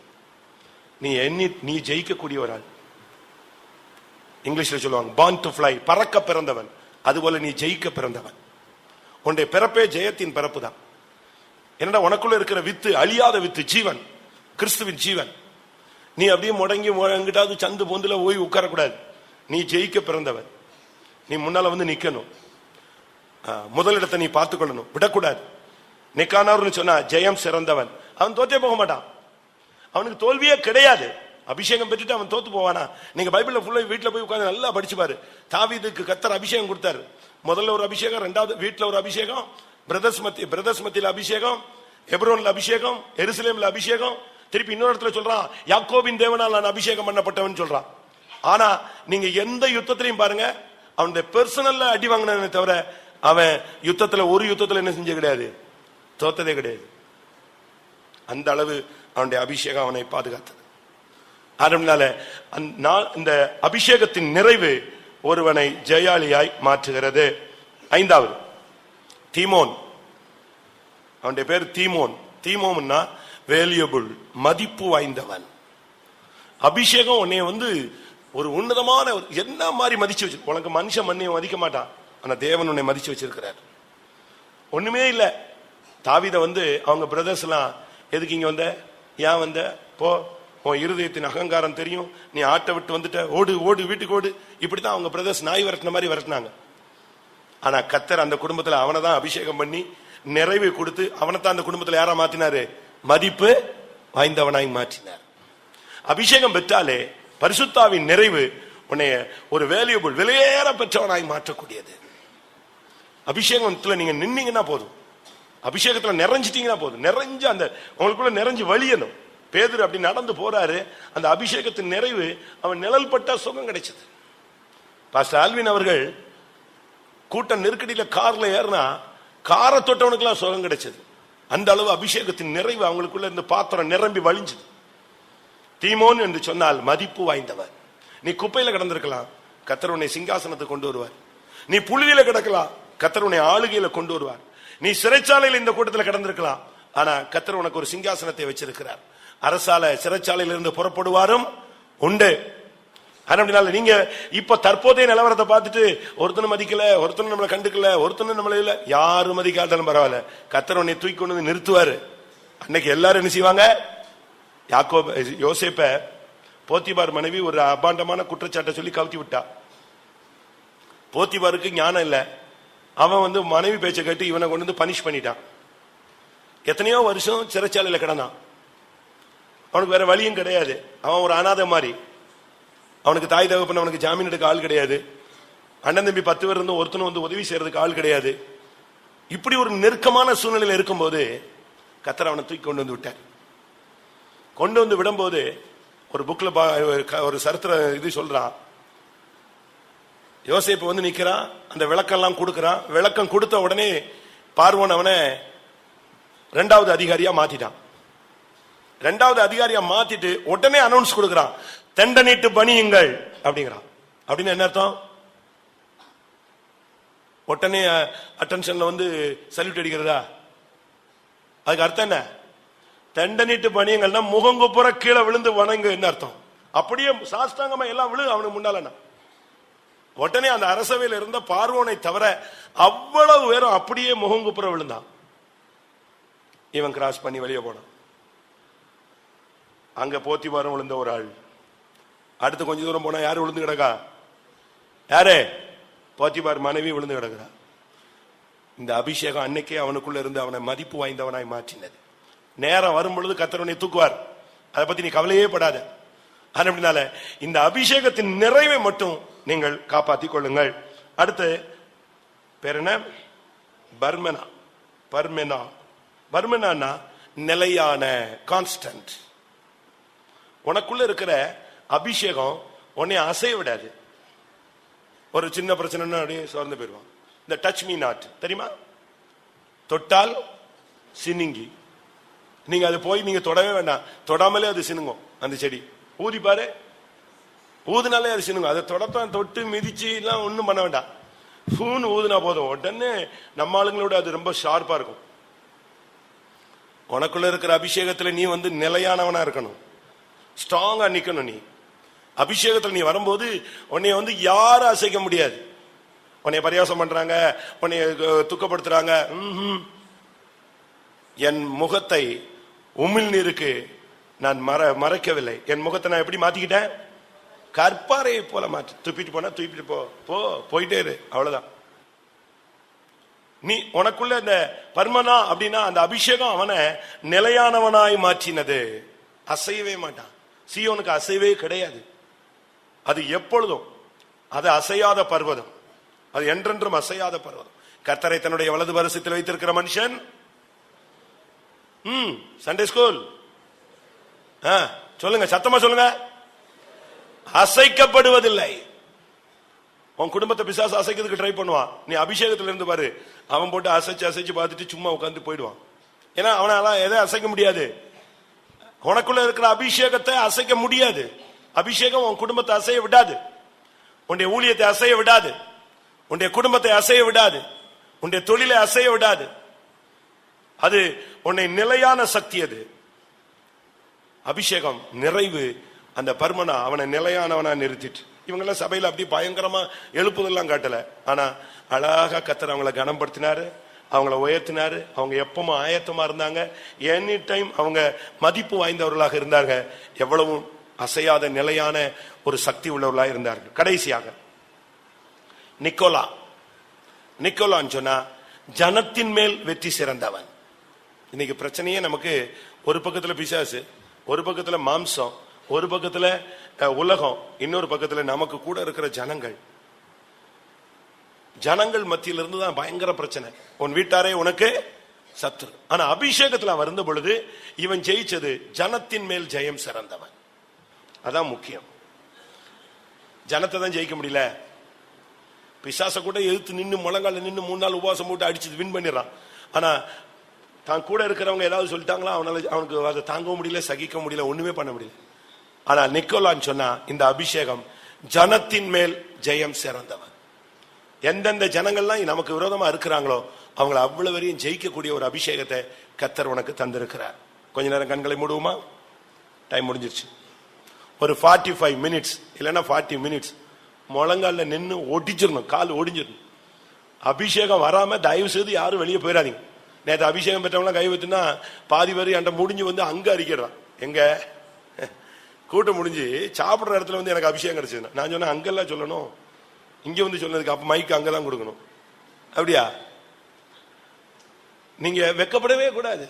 நீ எண்ணி நீ ஜெயிக்கக்கூடிய ஒரு ஆள் இங்கிலீஷ்ல சொல்லுவாங்க பான் டு ஃப்ளை பறக்க பிறந்தவன். அதுபோல நீ ஜெயிக்க பிறந்தவன். உன்னுடைய பிறப்பே ஜெயத்தின் பிறப்பு தான். என்னடா உனக்குள்ள இருக்கிற வித்து அழியாத வித்து ஜீவன். கிறிஸ்துவின் ஜீவன். நீ அப்படியே முடங்கி எங்கிட்டாவது சந்து பொந்துல போய் உட்காரக்கூடாது. நீ ஜெயிக்க பிறந்தவன். நீ முன்னால வந்து நிக்கணும். முதலிடத்தை நீ பார்த்துக்கொள்ளணும். விடக்கூடாது. நிக்கானவர்னு சொன்னா ஜெயம் சிறந்தவன் அவன் தோற்றே போக மாட்டான். அவனுக்கு தோல்வியே கிடையாது. அபிஷேகம் பெற்றுட்டு அவன் தோத்து போவானா? நீங்க பைபிள்ல ஃபுல்லா வீட்டுல போய் உட்காந்து நல்லா படிச்சுப்பாரு. தாவிதுக்கு கத்தர் அபிஷேகம் கொடுத்தாரு. முதல்ல ஒரு அபிஷேகம் ரெண்டாவது வீட்டுல ஒரு அபிஷேகம் பிரதர்ஸ் மத்தி பிரதர்ஸ் மத்தியில அபிஷேகம் எப்ரோன்ல அபிஷேகம் எருசலேம்ல அபிஷேகம். திருப்பி இன்னொரு இடத்துல சொல்றான் யாக்கோபின் தேவனால் நான் அபிஷேகம் பண்ணப்பட்டவன் சொல்றான். ஆனா நீங்க எந்த யுத்தத்திலையும் பாருங்க அவனுடைய பெர்சனல்ல அடி வாங்கினே தவிர அவன் யுத்தத்துல ஒரு யுத்தத்துல என்ன செஞ்ச கிடையாது? தோத்ததே கிடையாது. அந்த அளவு அவனுடைய அபிஷேகம் அவனை பாதுகாத்தது. அதனால இந்த அபிஷேகத்தின் நிறைவு ஒருவனை ஜெயாலியாய் மாற்றுகிறது. ஐந்தாவது தீமோன். அவனுடைய பேர் தீமோன். தீமோன்னா வேல்யூபிள் மதிப்பு வாய்ந்தவன். அபிஷேகம் உன்னை வந்து ஒரு உன்னதமான ஒரு- என்ன மாதிரி மதிச்சு வச்சு உனக்கு மனுஷன் மண்ணையும் மதிக்க மாட்டான். ஆனா தேவன் உன்னை மதிச்சு வச்சிருக்கிறார். ஒண்ணுமே இல்லை. தாவித வந்து அவங்க பிரதர்ஸ் எல்லாம் எதுக்கு இங்க வந்த? ஏன் வந்த? போ. உன் இருதயத்தின் அகங்காரம் தெரியும். நீ ஆட்டை விட்டு வந்துட்ட. ஓடு ஓடு வீட்டுக்கு ஓடு. இப்படித்தான் அவங்க பிரதர்ஸ் நாய் விரட்டின மாதிரி விரட்டினாங்க. ஆனா கத்தர் அந்த குடும்பத்துல அவனை தான் அபிஷேகம் பண்ணி நிறைவு கொடுத்து அவனைத்தான் அந்த குடும்பத்துல யாரா மாத்தினாரு? மதிப்பு வாய்ந்தவனாய் மாற்றினார். அபிஷேகம் பெற்றாலே பரிசுத்தாவின் நிறைவு உன்னைய ஒரு வேல்யூபிள் விலையேற பெற்றவனாய் மாற்றக்கூடியது. அபிஷேகத்துல நீங்க நின்னீங்கன்னா போதும். அபிஷேகத்துல நிறைஞ்சிட்டீங்கன்னா போதும். நிறைஞ்சு அந்த உங்களுக்குள்ள நிறைஞ்சு வழியணும். பேதர் அப்படி நடந்து போறாரு. அந்த அபிஷேகத்தின் நிறைவு அவன் நிழல் பட்டா சுகம் கிடைச்சது. பாஸ்டர் ஆல்வின் அவர்கள் கூட்டம் நெருக்கடியில கார்ல ஏறினா காரை தொட்டவனுக்கெல்லாம் சுகம் கிடைச்சது. அந்த அளவு அபிஷேகத்தின் நிறைவு அவங்களுக்குள்ள இருந்து பாத்திரம் நிரம்பி வழிஞ்சது. தீமோன் என்று சொன்னால் மதிப்பு வாய்ந்தவர். நீ குப்பையில கிடந்திருக்கலாம். கத்தர் உன்னை சிங்காசனத்தை கொண்டு வருவார். நீ புழுதியில கிடக்கலாம். கத்தர் உன்னை ஆளுகையில கொண்டு வருவார். நீ சிறைச்சாலையில் இந்த கூட்டத்தில் கிடந்திருக்கலாம். ஆனா கத்தர் உனக்கு ஒரு சிங்காசனத்தை வச்சிருக்கிறார். அரசால சிறைச்சாலையில் இருந்து புறப்படுவாரும் உண்டு. அதனால நீங்க இப்ப தற்போதைய நிலவரத்தை பார்த்துட்டு ஒருத்தனும் மதிக்கல ஒருத்தனும் நம்மளை கண்டுக்கல ஒருத்தனும் நம்மள இல்ல யாரும் மதிக்காட்டாலும் பரவாயில்ல. கத்தர் உன்னை தூக்கி கொண்டு வந்து நிறுத்துவாரு. அன்னைக்கு எல்லாரும் என்ன செய்வாங்க? யாக்கோ யோசிப்ப போத்திபார் மனைவி ஒரு அபாண்டமான குற்றச்சாட்டை சொல்லி கவுத்தி விட்டா. போத்திபாருக்கு ஞானம் இல்லை. அவன் வந்து மனைவி பேச்சை கேட்டு இவனை கொண்டு வந்து பனிஷ் பண்ணிட்டான். எத்தனையோ வருஷம் சிறைச்சாலையில கிடந்தான். அவனுக்கு வேற வழியும் கிடையாது. அவன் ஒரு அனாதை மாதிரி. அவனுக்கு தாய் தகப்பன் அவனுக்கு ஜாமீன் எடுக்க ஆள் கிடையாது. அண்ணன் தம்பி பத்து பேர் இருந்து ஒருத்தனும் வந்து உதவி செய்யறதுக்கு ஆள் கிடையாது. இப்படி ஒரு நெருக்கமான சூழ்நிலையில் இருக்கும்போது கத்தர் அவனை தூக்கி கொண்டு வந்து விட்டார். கொண்டு வந்து விடும்போது ஒரு புக்கில் ஒரு சரித்திர இது சொல்றான். யோசிப்பு வந்து நிக்கிறான் அந்த விளக்கெல்லாம் கொடுக்கறான் விளக்கம் கொடுத்த உடனே பார்வோன் அவனை ரெண்டாவது அதிகாரியா மாத்திட்டான். ரெண்டாவது அதிகாரியா மாத்திட்டு உடனே அனௌன்ஸ் கொடுக்கறான். தெண்டனிட்டு பணியுங்கள் அப்படிங்கிறான். அப்படின்னு என்ன அர்த்தம்? உடனே அட்டென்ஷன்ல வந்து சல்யூட் அடிக்கிறதா? அதுக்கு அர்த்தம் என்ன? தண்டனிட்டு பணியங்கள்னா முகங்குப்புற கீழே விழுந்து வணங்கு என்ன அர்த்தம். அப்படியே சாஸ்தாங்கமா எல்லாம் விழு அவனுக்கு முன்னாலண்ணா உடனே அந்த அரசவையில் இருந்த பார்வோனை தவிர அவ்வளவு பேரும் அப்படியே முகங்குப்புற விழுந்தான். இவன் கிராஸ் பண்ணி வெளியே போனான். அங்க போத்திபாரம் விழுந்த ஒரு ஆள். அடுத்து கொஞ்ச தூரம் போனா யாரு விழுந்து கிடக்கா? யாரு? போத்திபார் மனைவி விழுந்து கிடக்குறா. இந்த அபிஷேகம் அன்னைக்கே அவனுக்குள்ள இருந்து அவனை மதிப்பு வாய்ந்தவனாய் மாற்றினது. நேரம் வரும் பொழுது கத்தரவனை தூக்குவார். அதை பத்தி நீ கவலையே படாத. ஆனா அப்படினால இந்த அபிஷேகத்தின் நிறைவை மட்டும் நீங்கள் காப்பாற்றிக் கொள்ளுங்கள் அடுத்து பேர் என்ன? பர்மனா. பர்மெனா. பர்மனானா நிலையான கான்ஸ்டன்ட் உனக்குள்ள இருக்கிற அபிஷேகம் உன்னை அசைய விடாது. ஒரு சின்ன பிரச்சனைன்னு அப்படியே சோர்ந்து போயிடுவான். இந்த டச் மீ நாட் தெரியுமா? தொட்டால் சினுங்கி. நீங்க அது போய் நீங்க தொடவே வேண்டாம். தொடாமலே அது சினுங்கும் அந்த செடி. ஊதி ஊதுனாலே அது சினுங்கும். அதை தொடத்தான் தொட்டு மிதிச்சு எல்லாம் ஒன்றும் பண்ண வேண்டாம். ஃபூன் ஊதுனா போதும். உடனே நம்ம ஆளுங்களோட அது ரொம்ப ஷார்ப்பாக இருக்கும். உனக்குள்ள இருக்கிற அபிஷேகத்தில் நீ வந்து நிலையானவனா இருக்கணும். ஸ்ட்ராங்கா நிற்கணும் நீ. அபிஷேகத்தில் நீ வரும்போது உன்னைய வந்து யாரும் அசைக்க முடியாது. உன்னைய பரியாசம் பண்றாங்க உன்னைய துக்கப்படுத்துறாங்க. என் முகத்தை உமிழ் நீருக்கு நான் மற மறைக்கவில்லை. என் முகத்தை நான் எப்படி மாத்திக்கிட்டேன்? கற்பாறையை போல மாற்று. துப்பிட்டு போனா தூப்பிட்டு போ போ போயிட்டே இரு. அவ்வளவுதான். நீ உனக்குள்ள இந்த பர்மனா அப்படின்னா அந்த அபிஷேகம் அவனை நிலையானவனாய் மாற்றினது. அசையவே மாட்டான். சீயோனுக்கு அசைவே கிடையாது. அது எப்பொழுதும் அது அசையாத பர்வதம். அது என்றென்றும் அசையாத பர்வதம். கர்த்தரை தன்னுடைய வலது பரிசத்தில் வைத்திருக்கிற மனுஷன்? ம் சண்டே ஸ்கூல் ஆ, சொல்லுங்க சத்தமா சொல்லுங்க. அசைக்கப்படுவதில்லை. உன் குடும்பத்தை பிசாசு அசைக்கிறதுக்கு ட்ரை பண்ணுவான். நீ அபிஷேகத்துல இருந்து பாரு. அவன் போட்டு அசைச்சு அசைச்சு பார்த்துட்டு சும்மா உட்காந்து போயிடுவான். ஏன்னா அவனால எதை அசைக்க முடியாது. உனக்குள்ள இருக்கிற அபிஷேகத்தை அசைக்க முடியாது. அபிஷேகம் உன் குடும்பத்தை அசைய விடாது. உன்னுடைய ஊழியத்தை அசைய விடாது. உன்னுடைய குடும்பத்தை அசைய விடாது. உன்னுடைய தொழிலை அசைய விடாது. அது உன்னை நிலையான சக்தி அது. அபிஷேகம் நிறைவு அந்த பர்மனா அவனை நிலையானவனா நிறுத்திட்டு. இவங்கெல்லாம் சபையில அப்படி பயங்கரமா எழுப்புதெல்லாம் காட்டல. ஆனா அழகா கத்தர் அவங்கள கனப்படுத்தினாரு அவங்கள உயர்த்தினாரு அவங்க எப்பவும் ஆயத்தமா இருந்தாங்க. எனி டைம் அவங்க மதிப்பு வாய்ந்தவர்களாக இருந்தாங்க எவ்வளவும் அசையாத நிலையான ஒரு சக்தி உள்ளவர்களாக இருந்தார்கள். கடைசியாக நிக்கோலா. நிக்கோலான்னு சொன்னா ஜனத்தின் மேல் வெற்றி சிறந்தவன். இன்னைக்கு பிரச்சனையே நமக்கு ஒரு பக்கத்துல பிசாசு ஒரு பக்கத்துல மாம்சம் ஒரு பக்கத்துல உலகம் இன்னொரு பக்கத்துல நமக்கு கூட இருக்கிற ஜனங்கள். ஜனங்கள் மத்தியில இருந்து தான் பயங்கர பிரச்சனை. உன் வீட்டாரே உனக்கு சத்துரு ஆனா அபிஷேகத்துல அவன் இருந்த பொழுது இவன் ஜெயிச்சது ஜனத்தின் மேல் ஜெயம் சிறந்தவன். அதான் முக்கியம். ஜனத்தை தான் ஜெயிக்க முடியல. பிசாச கூட எதிர்த்து நின்று முழங்கால நின்று மூணு நாள் உபவாசம் போட்டு அடிச்சு வின் பண்ணிடுறான். ஆனா தான் கூட இருக்கிறவங்க ஏதாவது சொல்லிட்டாங்களா? அவனால அவனுக்கு அதை தாங்கவும் முடியல சகிக்க முடியல ஒண்ணுமே பண்ண முடியல. ஆனா நிக்கோலான்னு சொன்னா இந்த அபிஷேகம் ஜனத்தின் மேல் ஜெயம் சிறந்தவர் எந்தெந்த ஜனங்கள்லாம் நமக்கு விரோதமா இருக்கிறாங்களோ அவங்கள அவ்வளவு வரையும் ஜெயிக்கக்கூடிய ஒரு அபிஷேகத்தை கத்தர் உனக்கு தந்திருக்கிறார். கொஞ்ச நேரம் கண்களை மூடுவோமா? டைம் முடிஞ்சிருச்சு. ஒரு ஃபார்ட்டி ஃபைவ் மினிட்ஸ் இல்லைன்னா ஃபார்ட்டி மினிட்ஸ் முழங்கால நின்று ஒடிச்சிடணும் கால் ஒடிஞ்சிடணும். அபிஷேகம் வராம தயவு செய்து யாரும் வெளியே போயிடாதீங்க. நேற்று அபிஷேகம் பெற்றவங்களாம் கை வச்சுன்னா பாதி பேர் என்கிட்ட முடிஞ்சு வந்து அங்கே அரிக்கிறான் எங்க? கூட்டம் முடிஞ்சு சாப்பிட்ற இடத்துல வந்து எனக்கு அபிஷேகம் கிடைச்சது நான் சொன்னேன் அங்கெல்லாம் சொல்லணும். இங்கே வந்து சொன்னதுக்கு அப்போ மைக்கு அங்கே தான் கொடுக்கணும். அப்படியா? நீங்கள் வெக்கப்படவே கூடாது.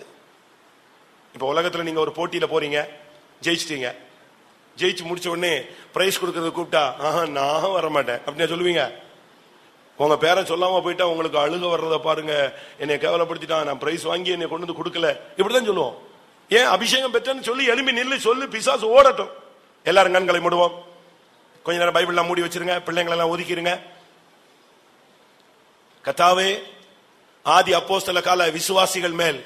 இப்போ உலகத்தில் நீங்கள் ஒரு போட்டியில் போகிறீங்க ஜெயிச்சிட்டீங்க. ஜெயிச்சு முடிச்ச உடனே பிரைஸ் கொடுக்கறது கூப்பிட்டா ஆஹா நான் வர மாட்டேன் அப்படின்னா சொல்லுவீங்க. உங்க பேரை சொல்லாம போயிட்டா உங்களுக்கு அழுக வர்றத பாருங்க. என்னை கேவலப்படுத்திட்டான். நான் பிரைஸ் வாங்கி என்னை கொண்டு வந்து கொடுக்கல. இப்படிதான் சொல்லுவோம். ஏன் அபிஷேகம் பெற்றேன்னு சொல்லி எலும்பி நில்லு சொல்லி பிசாசு ஓடட்டும். எல்லாரும் கண்களை மூடுவோம். கொஞ்ச நேரம் பைபிள்லாம் மூடி வச்சிருங்க பிள்ளைங்களை எல்லாம் ஒதுக்கிருங்க. கத்தாவே ஆதி அப்போஸ்தல கால விசுவாசிகள் மேல்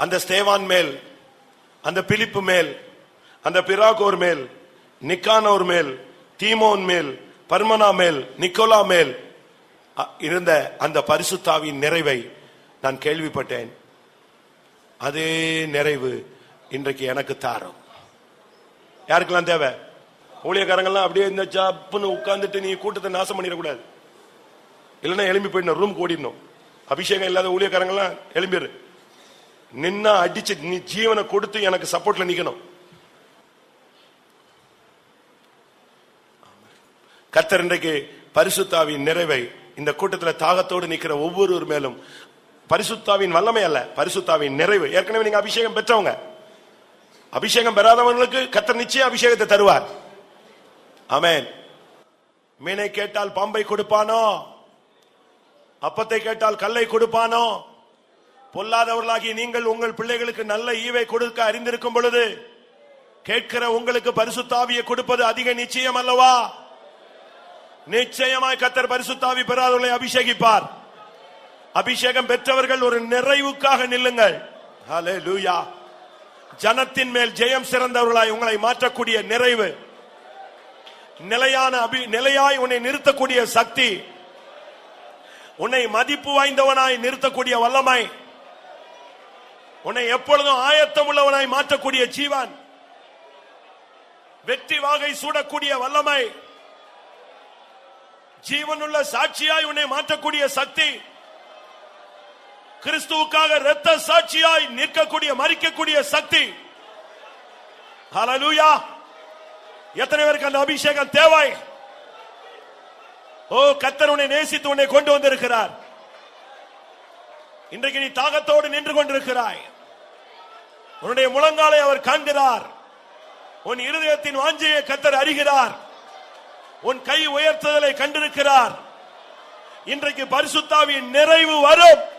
அந்த ஸ்தேவான் மேல் அந்த பிலிப்பு மேல் அந்த பிராகோர் மேல் நிக்கானோர் மேல் தீமோன் மேல் பர்மனா மேல் நிக்கோலா மேல் அ, இருந்த அந்த பரிசுத்தாவின் நிறைவை நான் கேள்விப்பட்டேன். அதே நிறைவு இன்றைக்கு எனக்கு தாரும். யாருக்கெல்லாம் தேவை? ஊழியக்காரங்கெல்லாம் அப்படியே இந்த சப்புன்னு உட்காந்துட்டு நீ கூட்டத்தை நாசம் பண்ணிடக்கூடாது. இல்லைன்னா எலும்பி போயிடணும் ரூம் ஓடிடணும். அபிஷேகம் இல்லாத ஊழியக்காரங்கெல்லாம் எலும்பிடு நின்னா அடிச்சு நீ ஜீவனை கொடுத்து எனக்கு சப்போர்ட்ல நிக்கணும். கர்த்தர் இன்றைக்கு பரிசுத்தாவின் நிறைவை இந்த கூட்டத்தில் தாகத்தோடு நிற்கிற ஒவ்வொருவர் மேலும் பரிசுத்தாவின் வல்லமை அல்ல பரிசுத்தாவின் நிறைவு. ஏற்கனவே நீங்க அபிஷேகம் பெற்றவங்க. அபிஷேகம் பெறாதவங்களுக்கு கத்தர் நிச்சயம் அபிஷேகத்தை தருவார். அமேன் மீனை கேட்டால் பாம்பை கொடுப்பானோ? அப்பத்தை கேட்டால் கல்லை கொடுப்பானோ? பொல்லாதவர்களாகி நீங்கள் உங்கள் பிள்ளைகளுக்கு நல்ல ஈவை கொடுக்க அறிந்திருக்கும் பொழுது கேட்கிற உங்களுக்கு பரிசுத்தாவியை கொடுப்பது அதிக நிச்சயம் அல்லவா? நிச்சயமாய் கத்தர் பரிசுத்தாவி பெறாதவர்களை அபிஷேகிப்பார். அபிஷேகம் பெற்றவர்கள் ஒரு நிறைவுக்காக நில்லுங்கள். ஹalleluya ஜனத்தின் மேல் ஜெயம் சிறந்தவர்களாய் உங்களை மாற்றக்கூடிய நிறைவு. நிலையான அபி நிலையாய் உன்னை நிறுத்தக்கூடிய சக்தி. உன்னை மதிப்பு வாய்ந்தவனாய் நிறுத்தக்கூடிய வல்லமை. உன்னை எப்பொழுதும் ஆயத்தம் உள்ளவனாய் மாற்றக்கூடிய ஜீவன். வெற்றி வாகை சூடக்கூடிய வல்லமை. ஜீவனுள்ள சாட்சியாய் உன்னை மாற்றக்கூடிய சக்தி. கிறிஸ்துவுக்காக இரத்த சாட்சியாய் நிற்கக்கூடிய மறிக்கக்கூடிய சக்தி. ஹலலூயா எத்தனை பேருக்கு அந்த அபிஷேகம் தேவை? ஓ கத்தர் உன்னை நேசித்து உன்னை கொண்டு வந்திருக்கிறார். இன்றைக்கு நீ தாகத்தோடு நின்று கொண்டிருக்கிறாய். உன்னுடைய முழங்காலை அவர் காண்கிறார். உன் இருதயத்தின் வாஞ்சையை கத்தர் அறிகிறார். உன் கை உயர்த்துதலை கண்டிருக்கிறார். இன்றைக்கு பரிசுத்தாவின் நிறைவு வரும்.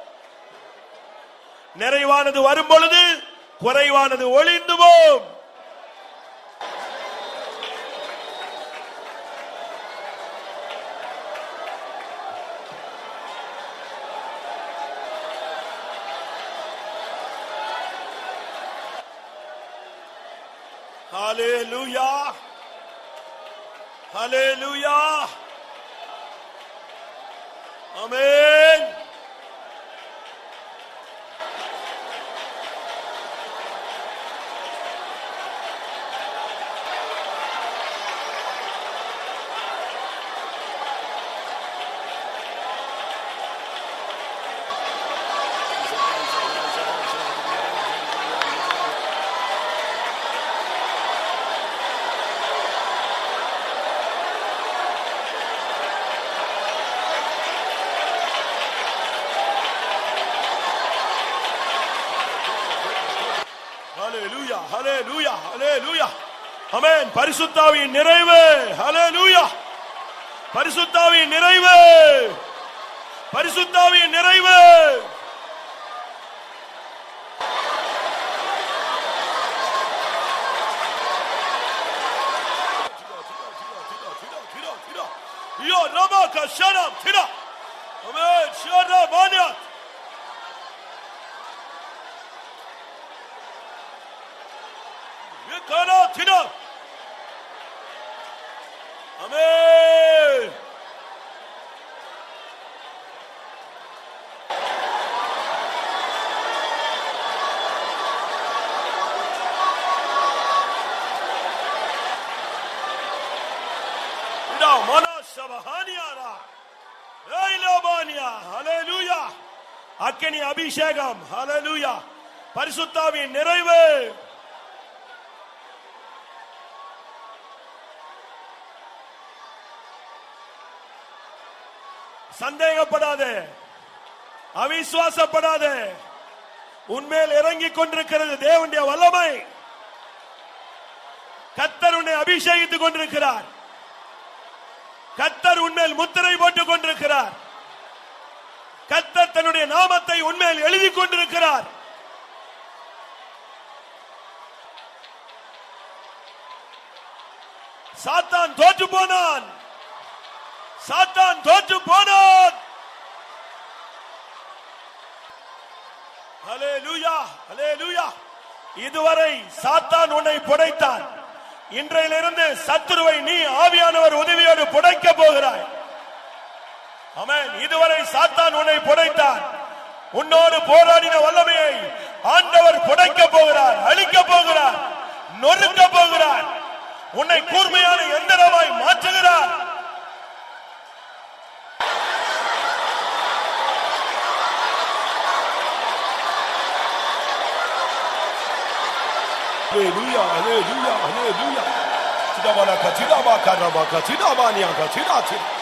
நிறைவானது வரும் பொழுது குறைவானது ஒளிந்து போம் Hallelujah. Hallelujah. Amen. Hallelujah. Hallelujah. Hallelujah. Amen. பரிசுத்தாவின் நிறைவு. ஹalleluya பரிசுத்தாவின் நிறைவு. பரிசுத்தாவின் நிறைவு. அபிஷேகம். பரிசுத்தாவின் நிறைவு. சந்தேகப்படாதே. அவிசுவாசப்படாதே. உன்மேல் இறங்கிக் கொண்டிருக்கிறது தேவனுடைய வல்லமை. கத்தர் உன்னை அபிஷேகித்துக் கொண்டிருக்கிறார். கத்தர் உன்மேல் முத்திரை போட்டுக் கொண்டிருக்கிறார். கத்த தன்னுடைய நாமத்தை உண்மையில் எழுதி கொண்டிருக்கிறார். சாத்தான் தோற்று போனான். சாத்தான் தோற்று போனான். இதுவரை சாத்தான் உன்னை புடைத்தான். இன்றையிலிருந்து சத்துருவை நீ ஆவியானவர் உதவியோடு புடைக்க போகிறாய். ஆமென் இதுவரை சாத்தான் உன்னை புடைத்தான் உன்னோடு போராடின வல்லமையை ஆண்டவர் புடைக்க போகிறார் அழிக்க போகிறார் நொறுக்க போகிறார் உன்னை கூர்மையான எந்திரமாய் மாற்றுகிறார் Aleluya, aleluya, aleluya. Tidabana tidaba karabaka tidabania tidati.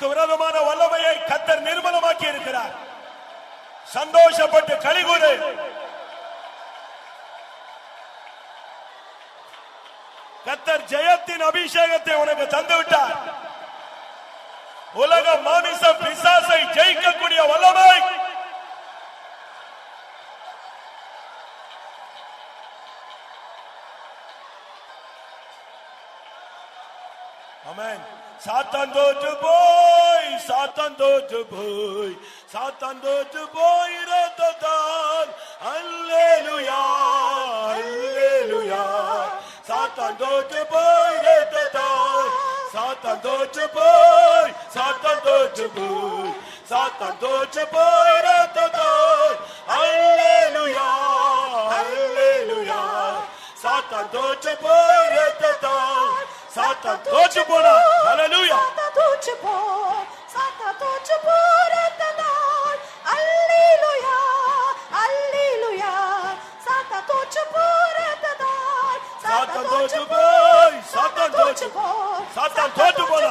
உனக்கு விரோதமான வல்லமையை கத்தர் நிர்மலமாக்கி இருக்கிறார். சந்தோஷப்பட்டு கழிவுறு கத்தர் ஜெயத்தின் அபிஷேகத்தை உனக்கு தந்துவிட்டார். உலக மாமிசம் பிசாசை ஜெயிக்கக்கூடிய வல்லமை அமேன் சாத்தான் தோற்று போய் சாத்தான் தோற்று போய் சாத்தான் தோற்று போய் ரத்தத்தால் அல்லேலுயா அல்லேலுயா சாத்தான் தோற்று போய் ரத்தத்தால் சாத்தான் தோற்று போய் சாத்தான் தோற்று போய் சாத்தான் தோற்று போய் ரத்தத்தால் அல்லேலுயா அல்லேலுயா சாத்தான் தோற்று போய் Sata doce bună! Hallelujah! Sata doce bun! Sata doce bună de hallelujah sata Aleluia! Salta Sata bună de Sata Salta doce bun! Salta doce bun! Salta doce bună!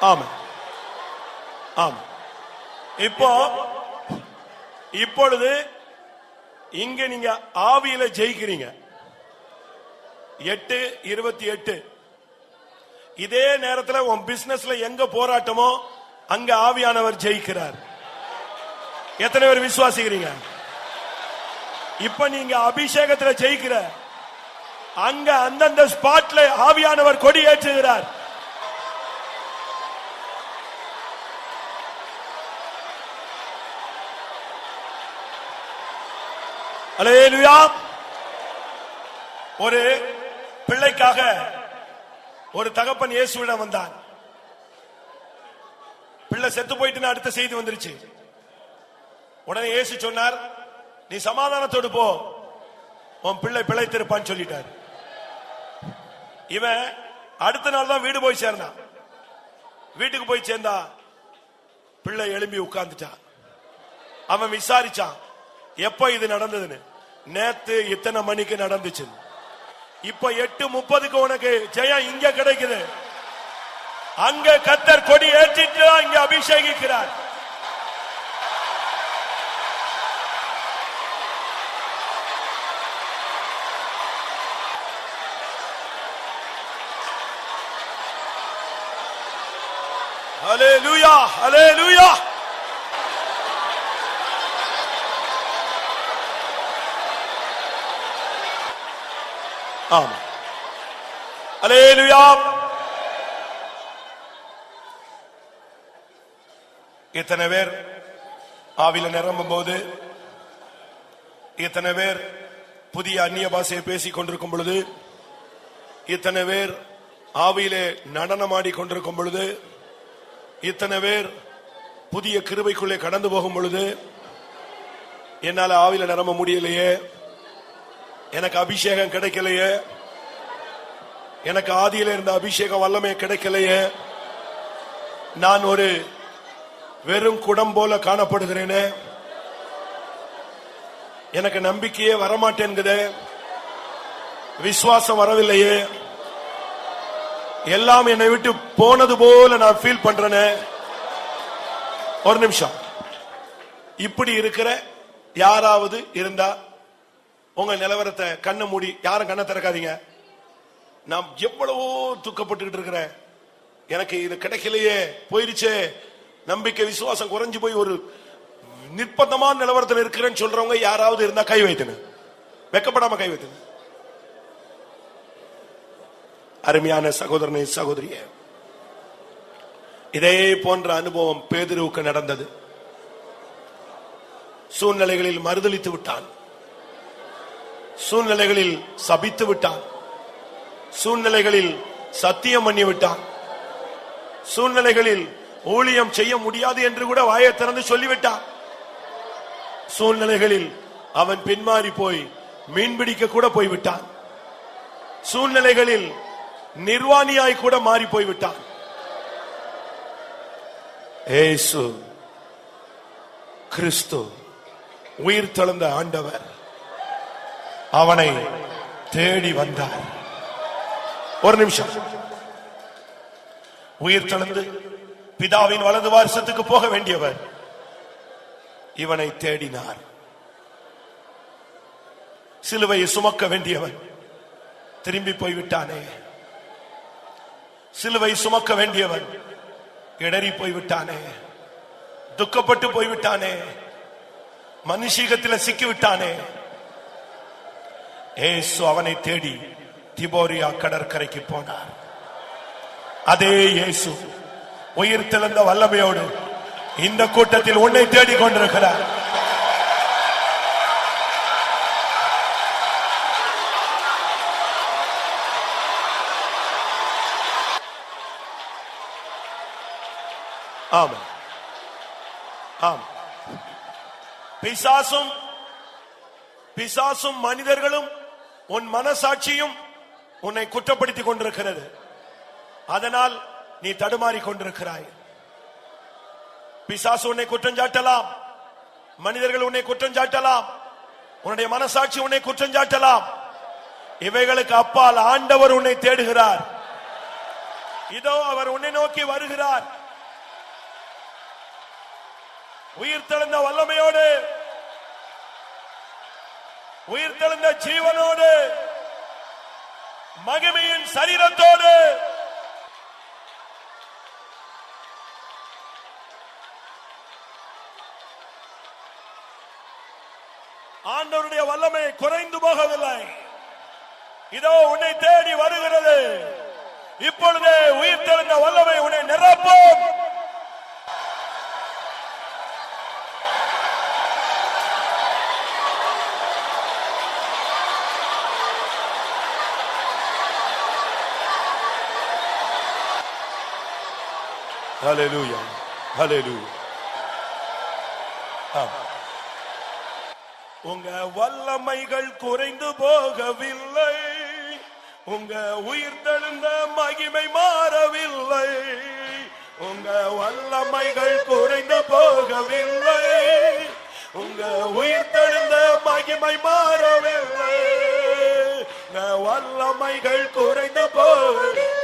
ஆமா ஆமா இப்போ இப்பொழுது இங்க நீங்க ஆவியில ஜெயிக்கிறீங்க. எட்டு இருபத்தி எட்டு. இதே நேரத்தில் உன் பிசினஸ்ல எங்க போராட்டமோ அங்க ஆவியானவர் ஜெயிக்கிறார். எத்தனை பேர் விசுவாசிக்கிறீங்க? இப்ப நீங்க அபிஷேகத்துல ஜெயிக்கிற அங்க அந்தந்த ஸ்பாட்ல ஆவியானவர் கொடி ஏற்றுகிறார் அல்லேலூயா ஒரு பிள்ளைக்காக ஒரு தகப்பன் இயேசுவிடம் வந்தான். பிள்ளை செத்து போயிட்டு அடுத்த செய்தி வந்துருச்சு. உடனே இயேசு சொன்னார் நீ சமாதானத்தோடு போ. உன் பிள்ளை பிழைத்திருப்பான்னு சொல்லிட்டார். இவன் அடுத்த நாள் தான் வீடு போய் சேர்ந்தான். வீட்டுக்கு போய் சேர்ந்தா பிள்ளை எழும்பி உட்கார்ந்துட்டான் அவன் விசாரிச்சான் எப்ப இது நடந்ததுன்னு? நேத்து இத்தனை மணிக்கு நடந்துச்சு இப்ப எட்டு முப்பதுக்கு உனக்கு ஜெயம் இங்க கிடைக்குது அங்க கத்தர் கொடி ஏற்றிட்டு இங்க அபிஷேகிக்கிறார் Hallelujah! Hallelujah! ஆமா. ஹalleluya இத்தனை பேர் ஆவில நிரம்பும் போது இத்தனை பேர் புதிய அந்நிய பாஷையை பேசிக் கொண்டிருக்கும் பொழுது இத்தனை பேர் ஆவியிலே நடனமாடி கொண்டிருக்கும் பொழுது இத்தனை பேர் புதிய கிருபைக்குள்ளே கடந்து போகும் பொழுது என்னால ஆவில நிரம்ப முடியலையே. எனக்கு அபிஷேகம் கிடைக்கலையே. எனக்கு ஆதியில இருந்த அபிஷேகம் வல்லமே கிடைக்கலையே. நான் ஒரு வெறும் குடம் போல காணப்படுகிறேனே. எனக்கு நம்பிக்கையே வரமாட்டேங்குதே விசுவாசம் வரவில்லையே. எல்லாம் என்னை விட்டு போனது போல நான் ஃபீல் பண்றேனே. ஒரு நிமிஷம். இப்படி இருக்கிற யாராவது இருந்தா உங்க நிலவரத்தை கண்ணை மூடி யாரும் கண்ணை திறக்காதீங்க. நான் எவ்வளவோ துக்கப்பட்டுக்கிட்டு இருக்கிறேன். எனக்கு இது கிடைக்கலையே போயிருச்சே. நம்பிக்கை விசுவாசம் குறைஞ்சு போய் ஒரு நிர்பந்தமான நிலவரத்தில் இருக்கிறேன்னு சொல்றவங்க யாராவது இருந்தா கை வைத்தன. வெக்கப்படாம கை வைத்தன. அருமையான சகோதரனை சகோதரிய. இதே போன்ற அனுபவம் பேதிருவுக்கு நடந்தது. சூழ்நிலைகளில் மறுதளித்து விட்டான். சூழ்நிலைகளில் சபித்து விட்டான். சூழ்நிலைகளில் சத்தியம் பண்ணி விட்டான். சூழ்நிலைகளில் ஊழியம் செய்ய முடியாது என்று கூட வாயை திறந்து சொல்லிவிட்டான். சூழ்நிலைகளில் அவன் பின்மாறி போய் மீன்பிடிக்க கூட போய்விட்டான். சூழ்நிலைகளில் நிர்வாணியாய் கூட மாறி போய்விட்டான். ஏசு கிறிஸ்து உயிர் தளர்ந்த ஆண்டவர். அவனை தேடி வந்தார். ஒரு நிமிஷம். உயிர் தளர்ந்து பிதாவின் வலது வாரிசத்துக்கு போக வேண்டியவர் இவனை தேடினார். சிலுவையை சுமக்க வேண்டியவன் திரும்பி போய்விட்டானே. சிலுவை சுமக்க வேண்டியவன் இடறி போய்விட்டானே. துக்கப்பட்டு போய்விட்டானே. மனுஷீகத்தில் சிக்கிவிட்டானே. ஏசு அவனை தேடி திபோரியா கடற்கரைக்கு போனார். அதே இயேசு உயிர் திறந்த வல்லமையோடு இந்த கூட்டத்தில் உன்னை தேடிக் கொண்டிருக்கிறார். ஆமா ஆம் பிசாசும் பிசாசும் மனிதர்களும் உன் மனசாட்சியும் உன்னை குற்றப்படுத்திக் கொண்டிருக்கிறது. அதனால் நீ தடுமாறி கொண்டிருக்கிறாய். பிசாசு உன்னை குற்றம் சாட்டலாம். மனிதர்கள் உன்னை குற்றம் சாட்டலாம். உன்னுடைய மனசாட்சி உன்னை குற்றம் சாட்டலாம். இவைகளுக்கு அப்பால் ஆண்டவர் உன்னை தேடுகிறார். இதோ அவர் உன்னை நோக்கி வருகிறார். உயிர் திறந்த வல்லமையோடு உயிர் தெழுந்த ஜீவனோடு மகிமையின் சரீரத்தோடு. ஆண்டவருடைய வல்லமை குறைந்து போகவில்லை. இதோ உன்னை தேடி வருகிறது. இப்பொழுதே உயிர் தெழுந்த வல்லமை உன்னை நிரப்பும். Hallelujah. Hallelujah. Ah. உங்க வல்லமைகள் குறைந்து போகவில்லை. உங்க உயிர் தெழுந்த மகிமை மாறவில்லை. உங்க வல்லமைகள் குறைந்து போகவில்லை. உங்க உயிர் தெழுந்த மகிமை மாறவில்லை. வல்லமைகள் குறைந்து போகவில்லை.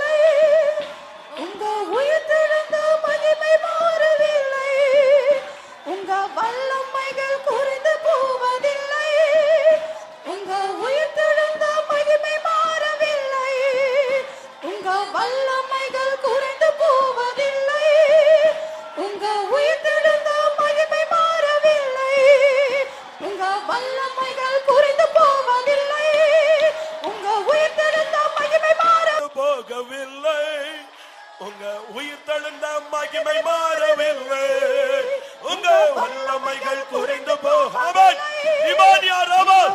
மகிமை மாறவில்லை. உங்க வல்லமைகள் குறைந்து போகாமல் இமானியார் அவர்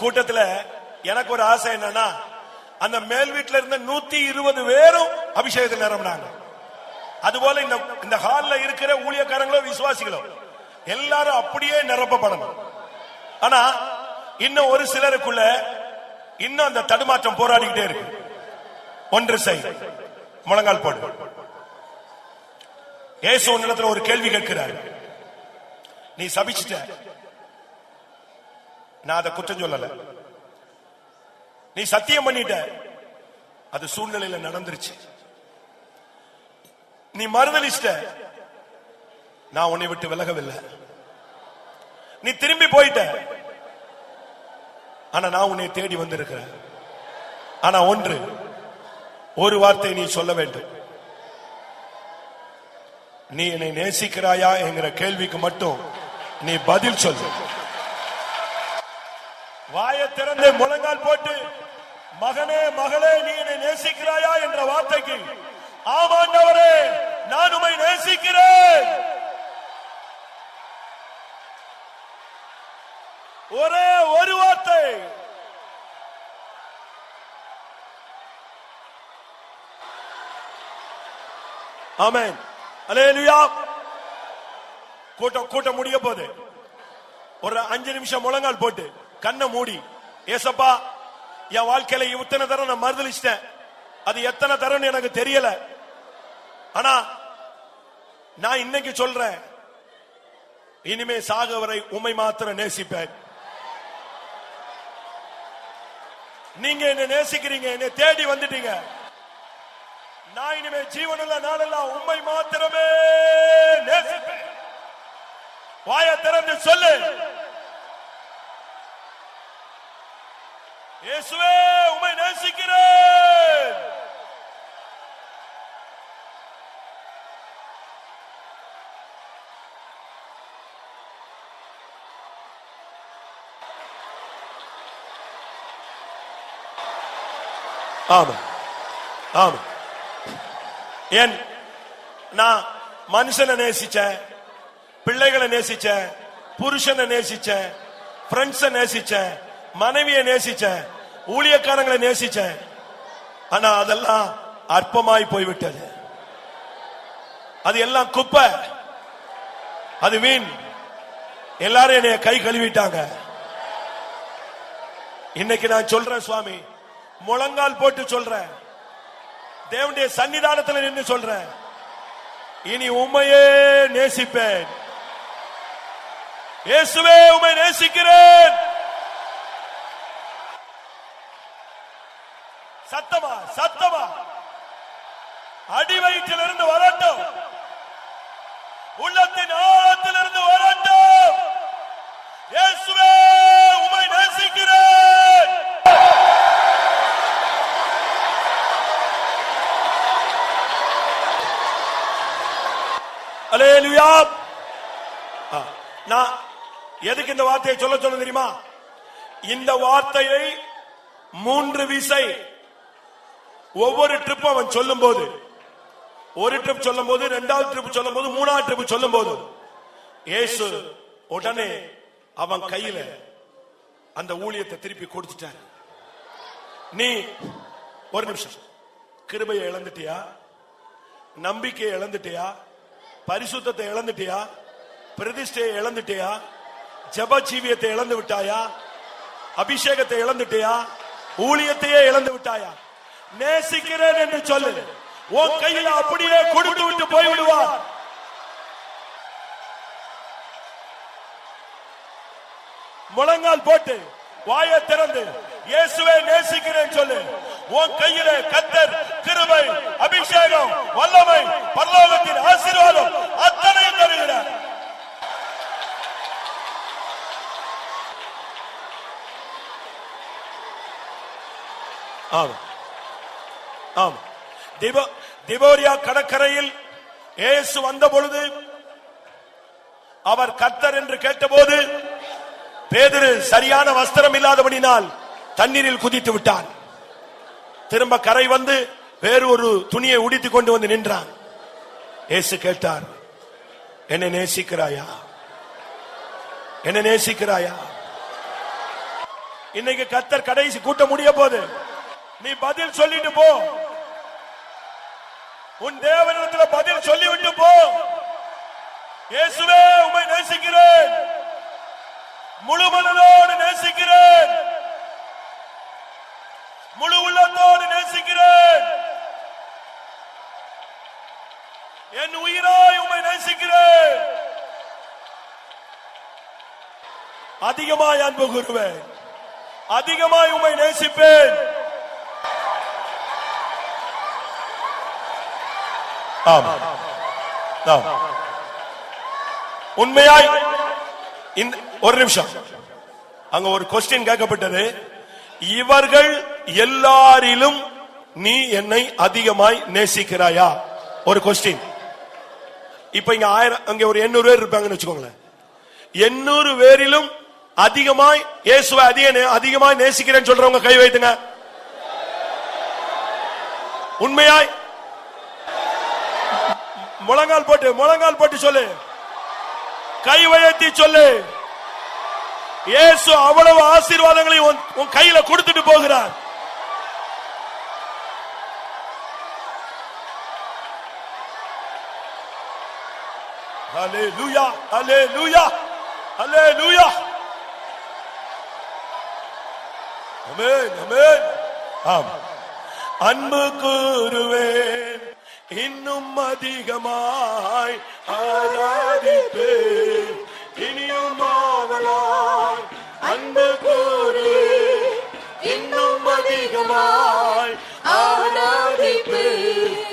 கூட்டத்துல எனக்கு ஒரு ஆசை என்னன்னா அந்த மேல் வீட்டுல இருந்த நூத்தி இருபது பேரும் அபிஷேகத்தில் நிரம்பினாங்க. அதுபோல இந்த இந்த ஹால்ல இருக்கிற ஊழியக்காரங்களோ விசுவாசிகளோ எல்லாரும் அப்படியே நிரப்பப்படணும். ஆனா இன்னும் ஒரு சிலருக்குள்ள இன்னும் அந்த தடுமாற்றம் போராடிக்கிட்டே இருக்கு. ஒன்று செய் முழங்கால் போடு. இயேசு உன்னிடத்துல ஒரு கேள்வி கேட்கிறார். நீ சபிச்சிட்ட. நான் அதை குற்றம் சொல்லல. நீ சத்தியம் பண்ணிட்ட. அது சூழ்நிலையில நடந்துருச்சு. நீ மறுதளிச்சிட்ட நான் உன்னை விட்டு விலகவில்லை. நீ திரும்பி போயிட்ட. ஆனா நான் உன்னை தேடி வந்திருக்கிறேன். ஆனா ஒன்று ஒரு வார்த்தை நீ சொல்ல வேண்டும். நீ என்னை நேசிக்கிறாயா என்கிற கேள்விக்கு மட்டும் நீ பதில் சொல்லு. வாய திறந்து முழங்கால் போட்டு மகனே மகளே நீ என்னை நேசிக்கிறாயா? என்ற வார்த்தைக்கு ஆமாண்டவரே நான் உமை நேசிக்கிறேன். ஒரே ஒரு வார்த்தை. ஆமென். அல்லேலூயா. கூட்டம் கூட்டம் முடிய போகுது. ஒரு அஞ்சு நிமிஷம் முழங்கால் போட்டு கண்ணை மூடி ஏசப்பா என் வாழ்க்கையில இத்தனை தரம் நான் மறுதளிச்சிட்டேன் அது எத்தனை தரம் எனக்கு தெரியல. ஆனா நான் இன்னைக்கு சொல்றேன் இனிமே சாக வரை உமை மாத்திர நேசிப்பேன். நீங்க என்ன நேசிக்கிறீங்க என்ன தேடி வந்துட்டீங்க. நான் இனிமே ஜீவனில் நாளெல்லாம் உண்மை மாத்திரமே நேசிப்பேன். வாய திறந்து சொல்லு. இயேசுவே உமை நேசிக்கிறேன். ஆமா ஆமா ஏன் நான் மனுஷனை நேசிச்சேன் பிள்ளைகளை நேசிச்சேன் புருஷனை நேசிச்சேன் ஃப்ரெண்ட்ஸை நேசிச்சேன் மனைவியை நேசிச்சேன் ஊழியக்காரங்களை நேசிச்சேன். ஆனா அதெல்லாம் அற்பமாய் போய்விட்டது. அது எல்லாம் குப்பை. அது வீண். எல்லாரும் என்னைய கை கழுவிட்டாங்க. இன்னைக்கு நான் சொல்றேன் சுவாமி. முழங்கால் போட்டு சொல்றேன். தேவனுடைய சன்னிதானத்தில் நின்று சொல்றேன். இனி உண்மையே நேசிப்பேன். இயேசுவே உமை நேசிக்கிறேன். சத்தமா சத்தமா. அடிவயிற்றிலிருந்து வரட்டும். உள்ளத்தின் ஆழத்திலிருந்து வரட்டும். இயேசுவே உம்மை நேசிக்கிறேன். அல்லேலூயா நான் எதுக்கு இந்த வார்த்தையை சொல்ல சொல்ல தெரியுமா? இந்த வார்த்தையை மூன்று விசை ஒவ்வொரு ட்ரிப் அவன் சொல்லும் போது ஒரு ட்ரிப் சொல்லும் போது ரெண்டாவது ட்ரிப் சொல்லும் போது மூணாவது ட்ரிப் சொல்லும் போது இயேசு உடனே அவன் கையில அந்த ஊழியத்தை திருப்பி கொடுத்துட்டார். நீ ஒரு நிமிஷம். கிருபையை இழந்துட்டியா? நம்பிக்கையை இழந்துட்டியா? பரிசுத்தத்தை இழந்துட்டியா? பிரதிஷ்டையை இழந்துட்டியா? ஜெப ஜீவியத்தை இழந்து விட்டாயா? அபிஷேகத்தை இழந்துட்டியா? ஊழியத்தையே இழந்து விட்டாயா? நேசிக்கிறேன் என்று சொல்லு. உன் கையில அப்படியே கொடுத்து விட்டு போய்விடுவார். முழங்கால் போட்டு வாயை திறந்து இயேசுவை நேசிக்கிறேன் சொல்லு. உன் கையில கத்தர் கிருபை அபிஷேகம் திபோரியா கடற்கரையில் இயேசு வந்த பொழுது அவர் கத்தர் என்று கேட்டபோது பேதரு சரியான வஸ்திரம் இல்லாதபடினால் தண்ணீரில் குதித்து விட்டான். திரும்ப கரை வந்து வேறு ஒரு துணியை உடித்துக் கொண்டு வந்து நின்றான். ஏசு கேட்டார் என்னை நேசிக்கிறாயா? என்னை நேசிக்கிறாயா? இன்னைக்கு கத்தர் கடைசி கூட்ட முடிய போது நீ பதில் சொல்லிட்டு போ. உன் தேவனிடத்தில் பதில் சொல்லிவிட்டு போ. இயேசுவே உமை நேசிக்கிறேன். முழு மனதோடு நேசிக்கிறேன். முழு உள்ளத்தோடு நேசிக்கிறேன். என் உயிராய் உமை நேசிக்கிறேன். அதிகமாய் அன்பு கூறுவேன். அதிகமாய் உமை நேசிப்பேன். ஆம். ஆம். உண்மையாய் இந்த ஒரு நிமிஷம். அங்க ஒரு கொஸ்டின் கேட்கப்பட்டது. இவர்கள் எல்லாரிலும் நீ என்னை அதிகமாய் நேசிக்கிறாயா? ஒரு கொஸ்டின் இப்ப இங்க ஆயிரம் அங்க ஒரு எண்ணூறு பேர் இருப்பாங்கன்னு வச்சுக்கோங்களேன். எண்ணூறு பேரிலும் அதிகமாய் இயேசுவை அதிக அதிகமாய் நேசிக்கிறேன்னு சொல்றவங்க கை வைத்துங்க. உண்மையாய் முழங்கால் போட்டு முழங்கால் போட்டு சொல்லு. கை உயர்த்தி சொல்லு. இயேசு அவ்வளவு ஆசீர்வாதங்களையும் உன்- கையில கொடுத்துட்டு போகிறார். ஹalleluya ஹalleluya ஹalleluya ஆமென் ஆமென் ஆம். அன்பு கூறுவேன். இன்னும் அதிகமாய் ஆராதிப்பே. இனியும் ஆவலாய் அன்பு கூறுவேன் இன்னும் அதிகமாய் ஆராதிப்பே.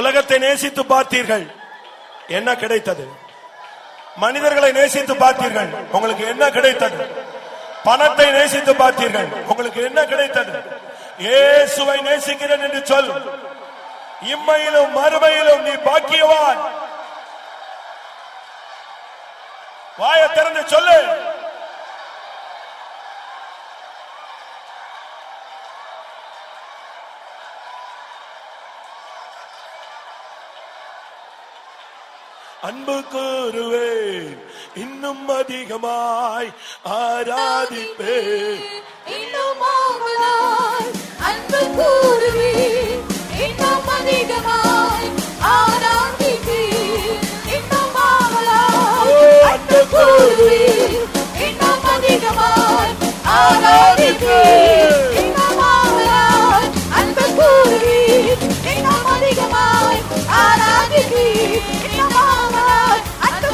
உலகத்தை நேசித்து பார்த்தீர்கள். என்ன கிடைத்தது? மனிதர்களை நேசித்து பார்த்தீர்கள். உங்களுக்கு என்ன கிடைத்தது? பணத்தை நேசித்து பார்த்தீர்கள். உங்களுக்கு என்ன கிடைத்தது? இயேசுவை நேசிக்கிறேன் என்று சொல். இம்மையிலும் மறுமையிலும் நீ பாக்கியவான். வாய திறந்து சொல்லு. அன்பு கூறுவேன். இன்னும் அதிகமாய் ஆராதிப்பேன். இன்னும் அன்பு கூறுவீர் இன்னும் அதிகமாய் ஆராதிப்பீர் இன்னும் அன்பு கூறுவீர் இன்னும் அதிகமாய் அன்பு இன்னும் ஆவலாய்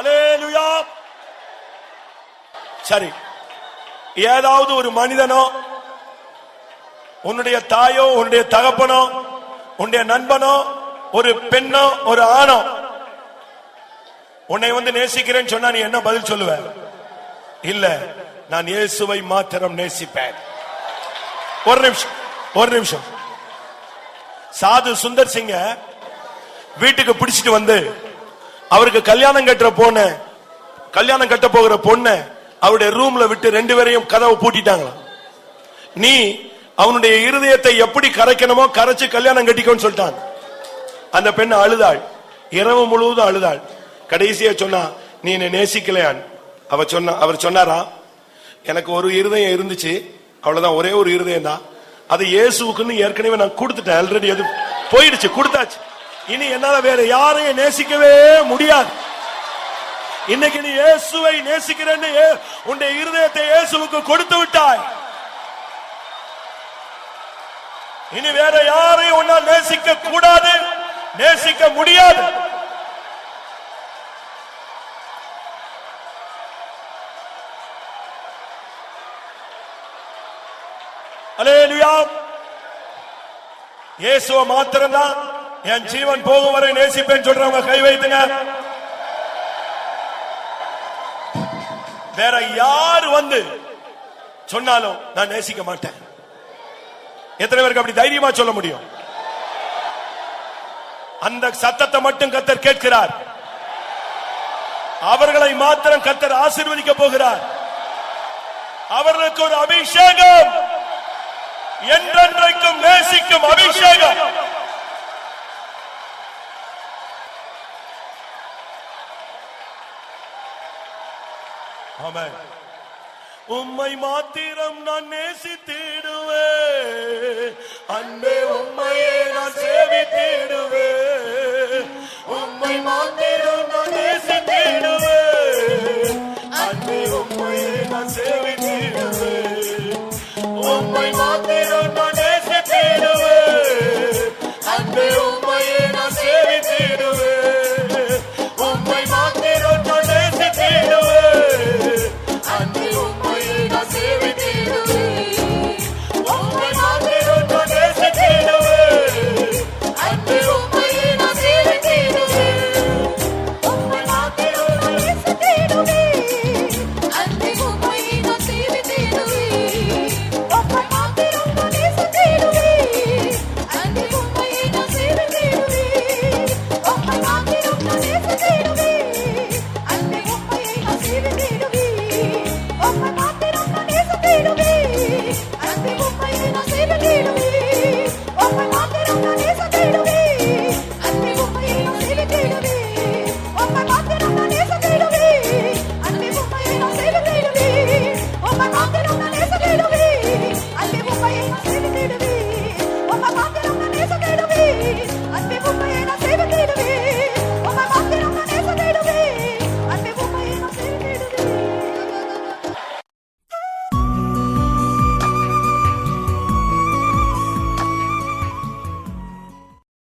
அலேலுயா சரி ஏதாவது ஒரு மனிதனோ உன்னுடைய தாயோ உன்னுடைய தகப்பனோ உன்னுடைய நண்பனோ ஒரு பெண்ணோ ஒரு ஆணோ உன்னை வந்து நேசிக்கிறேன்னு சொன்னா நீ என்ன பதில் சொல்லுவ? இல்ல நான் இயேசுவை மாத்திரம் நேசிப்பேன். ஒரு நிமிஷம் ஒரு நிமிஷம். சாது சுந்தர் சிங்க வீட்டுக்கு பிடிச்சிட்டு வந்து அவருக்கு கல்யாணம் கட்டுற பொண்ணு கல்யாணம் கட்ட போகிற பொண்ணு அவருடைய ரூம்ல விட்டு ரெண்டு பேரையும் கதவை பூட்டிட்டாங்களாம். நீ அவனுடைய இருதயத்தை எப்படி கரைக்கணுமோ கரைச்சு கல்யாணம் கட்டிக்கோன்னு சொல்லிட்டான். அந்த பெண் அழுதாள். இரவு முழுவதும் அழுதாள். கடைசியா சொன்னா நீ என்னை நேசிக்கலையான் அவ சொன்ன அவர் சொன்னாரா எனக்கு ஒரு இருதயம் இருந்துச்சு. அவ்வளவுதான். ஒரே ஒரு இருதயம் தான் அது இயேசுவுக்குன்னு ஏற்கனவே நான் கொடுத்துட்டேன். ஆல்ரெடி அது போயிடுச்சு. கொடுத்தாச்சு. இனி என்னால வேற யாரையும் நேசிக்கவே முடியாது. இன்னைக்கு நீ இயேசுவை நேசிக்கிறேன்னு உன்னுடைய இருதயத்தை இயேசுவுக்கு கொடுத்து விட்டாய். இனி வேற யாரையும் உன்னால் நேசிக்க கூடாது நேசிக்க முடியாது. அல்லேலூயா இயேசுவ மாத்திரம்தான் என் ஜீவன் போகும் வரை நேசிப்பேன் சொல்றவங்க கை வைத்துங்க. வேற யார் வந்து சொன்னாலும் நான் நேசிக்க மாட்டேன். எத்தனை பேருக்கு அப்படி தைரியமா சொல்ல முடியும்? அந்த சத்தத்தை மட்டும் கத்தர் கேட்கிறார். அவர்களை மாத்திரம் கத்தர் ஆசிர்வதிக்க போகிறார். அவர்களுக்கு ஒரு அபிஷேகம். என்றென்றைக்கும் நேசிக்கும் அபிஷேகம். ஆமாம் உம்மை மாத்திரம் நான் நேசித்திடுவே அன்பே உம்மையே நான் சேவித்திடுவே உம்மை மாத்திரம் நான் நேசித்திடுவே அன்பே உம்மையே நான் சேவி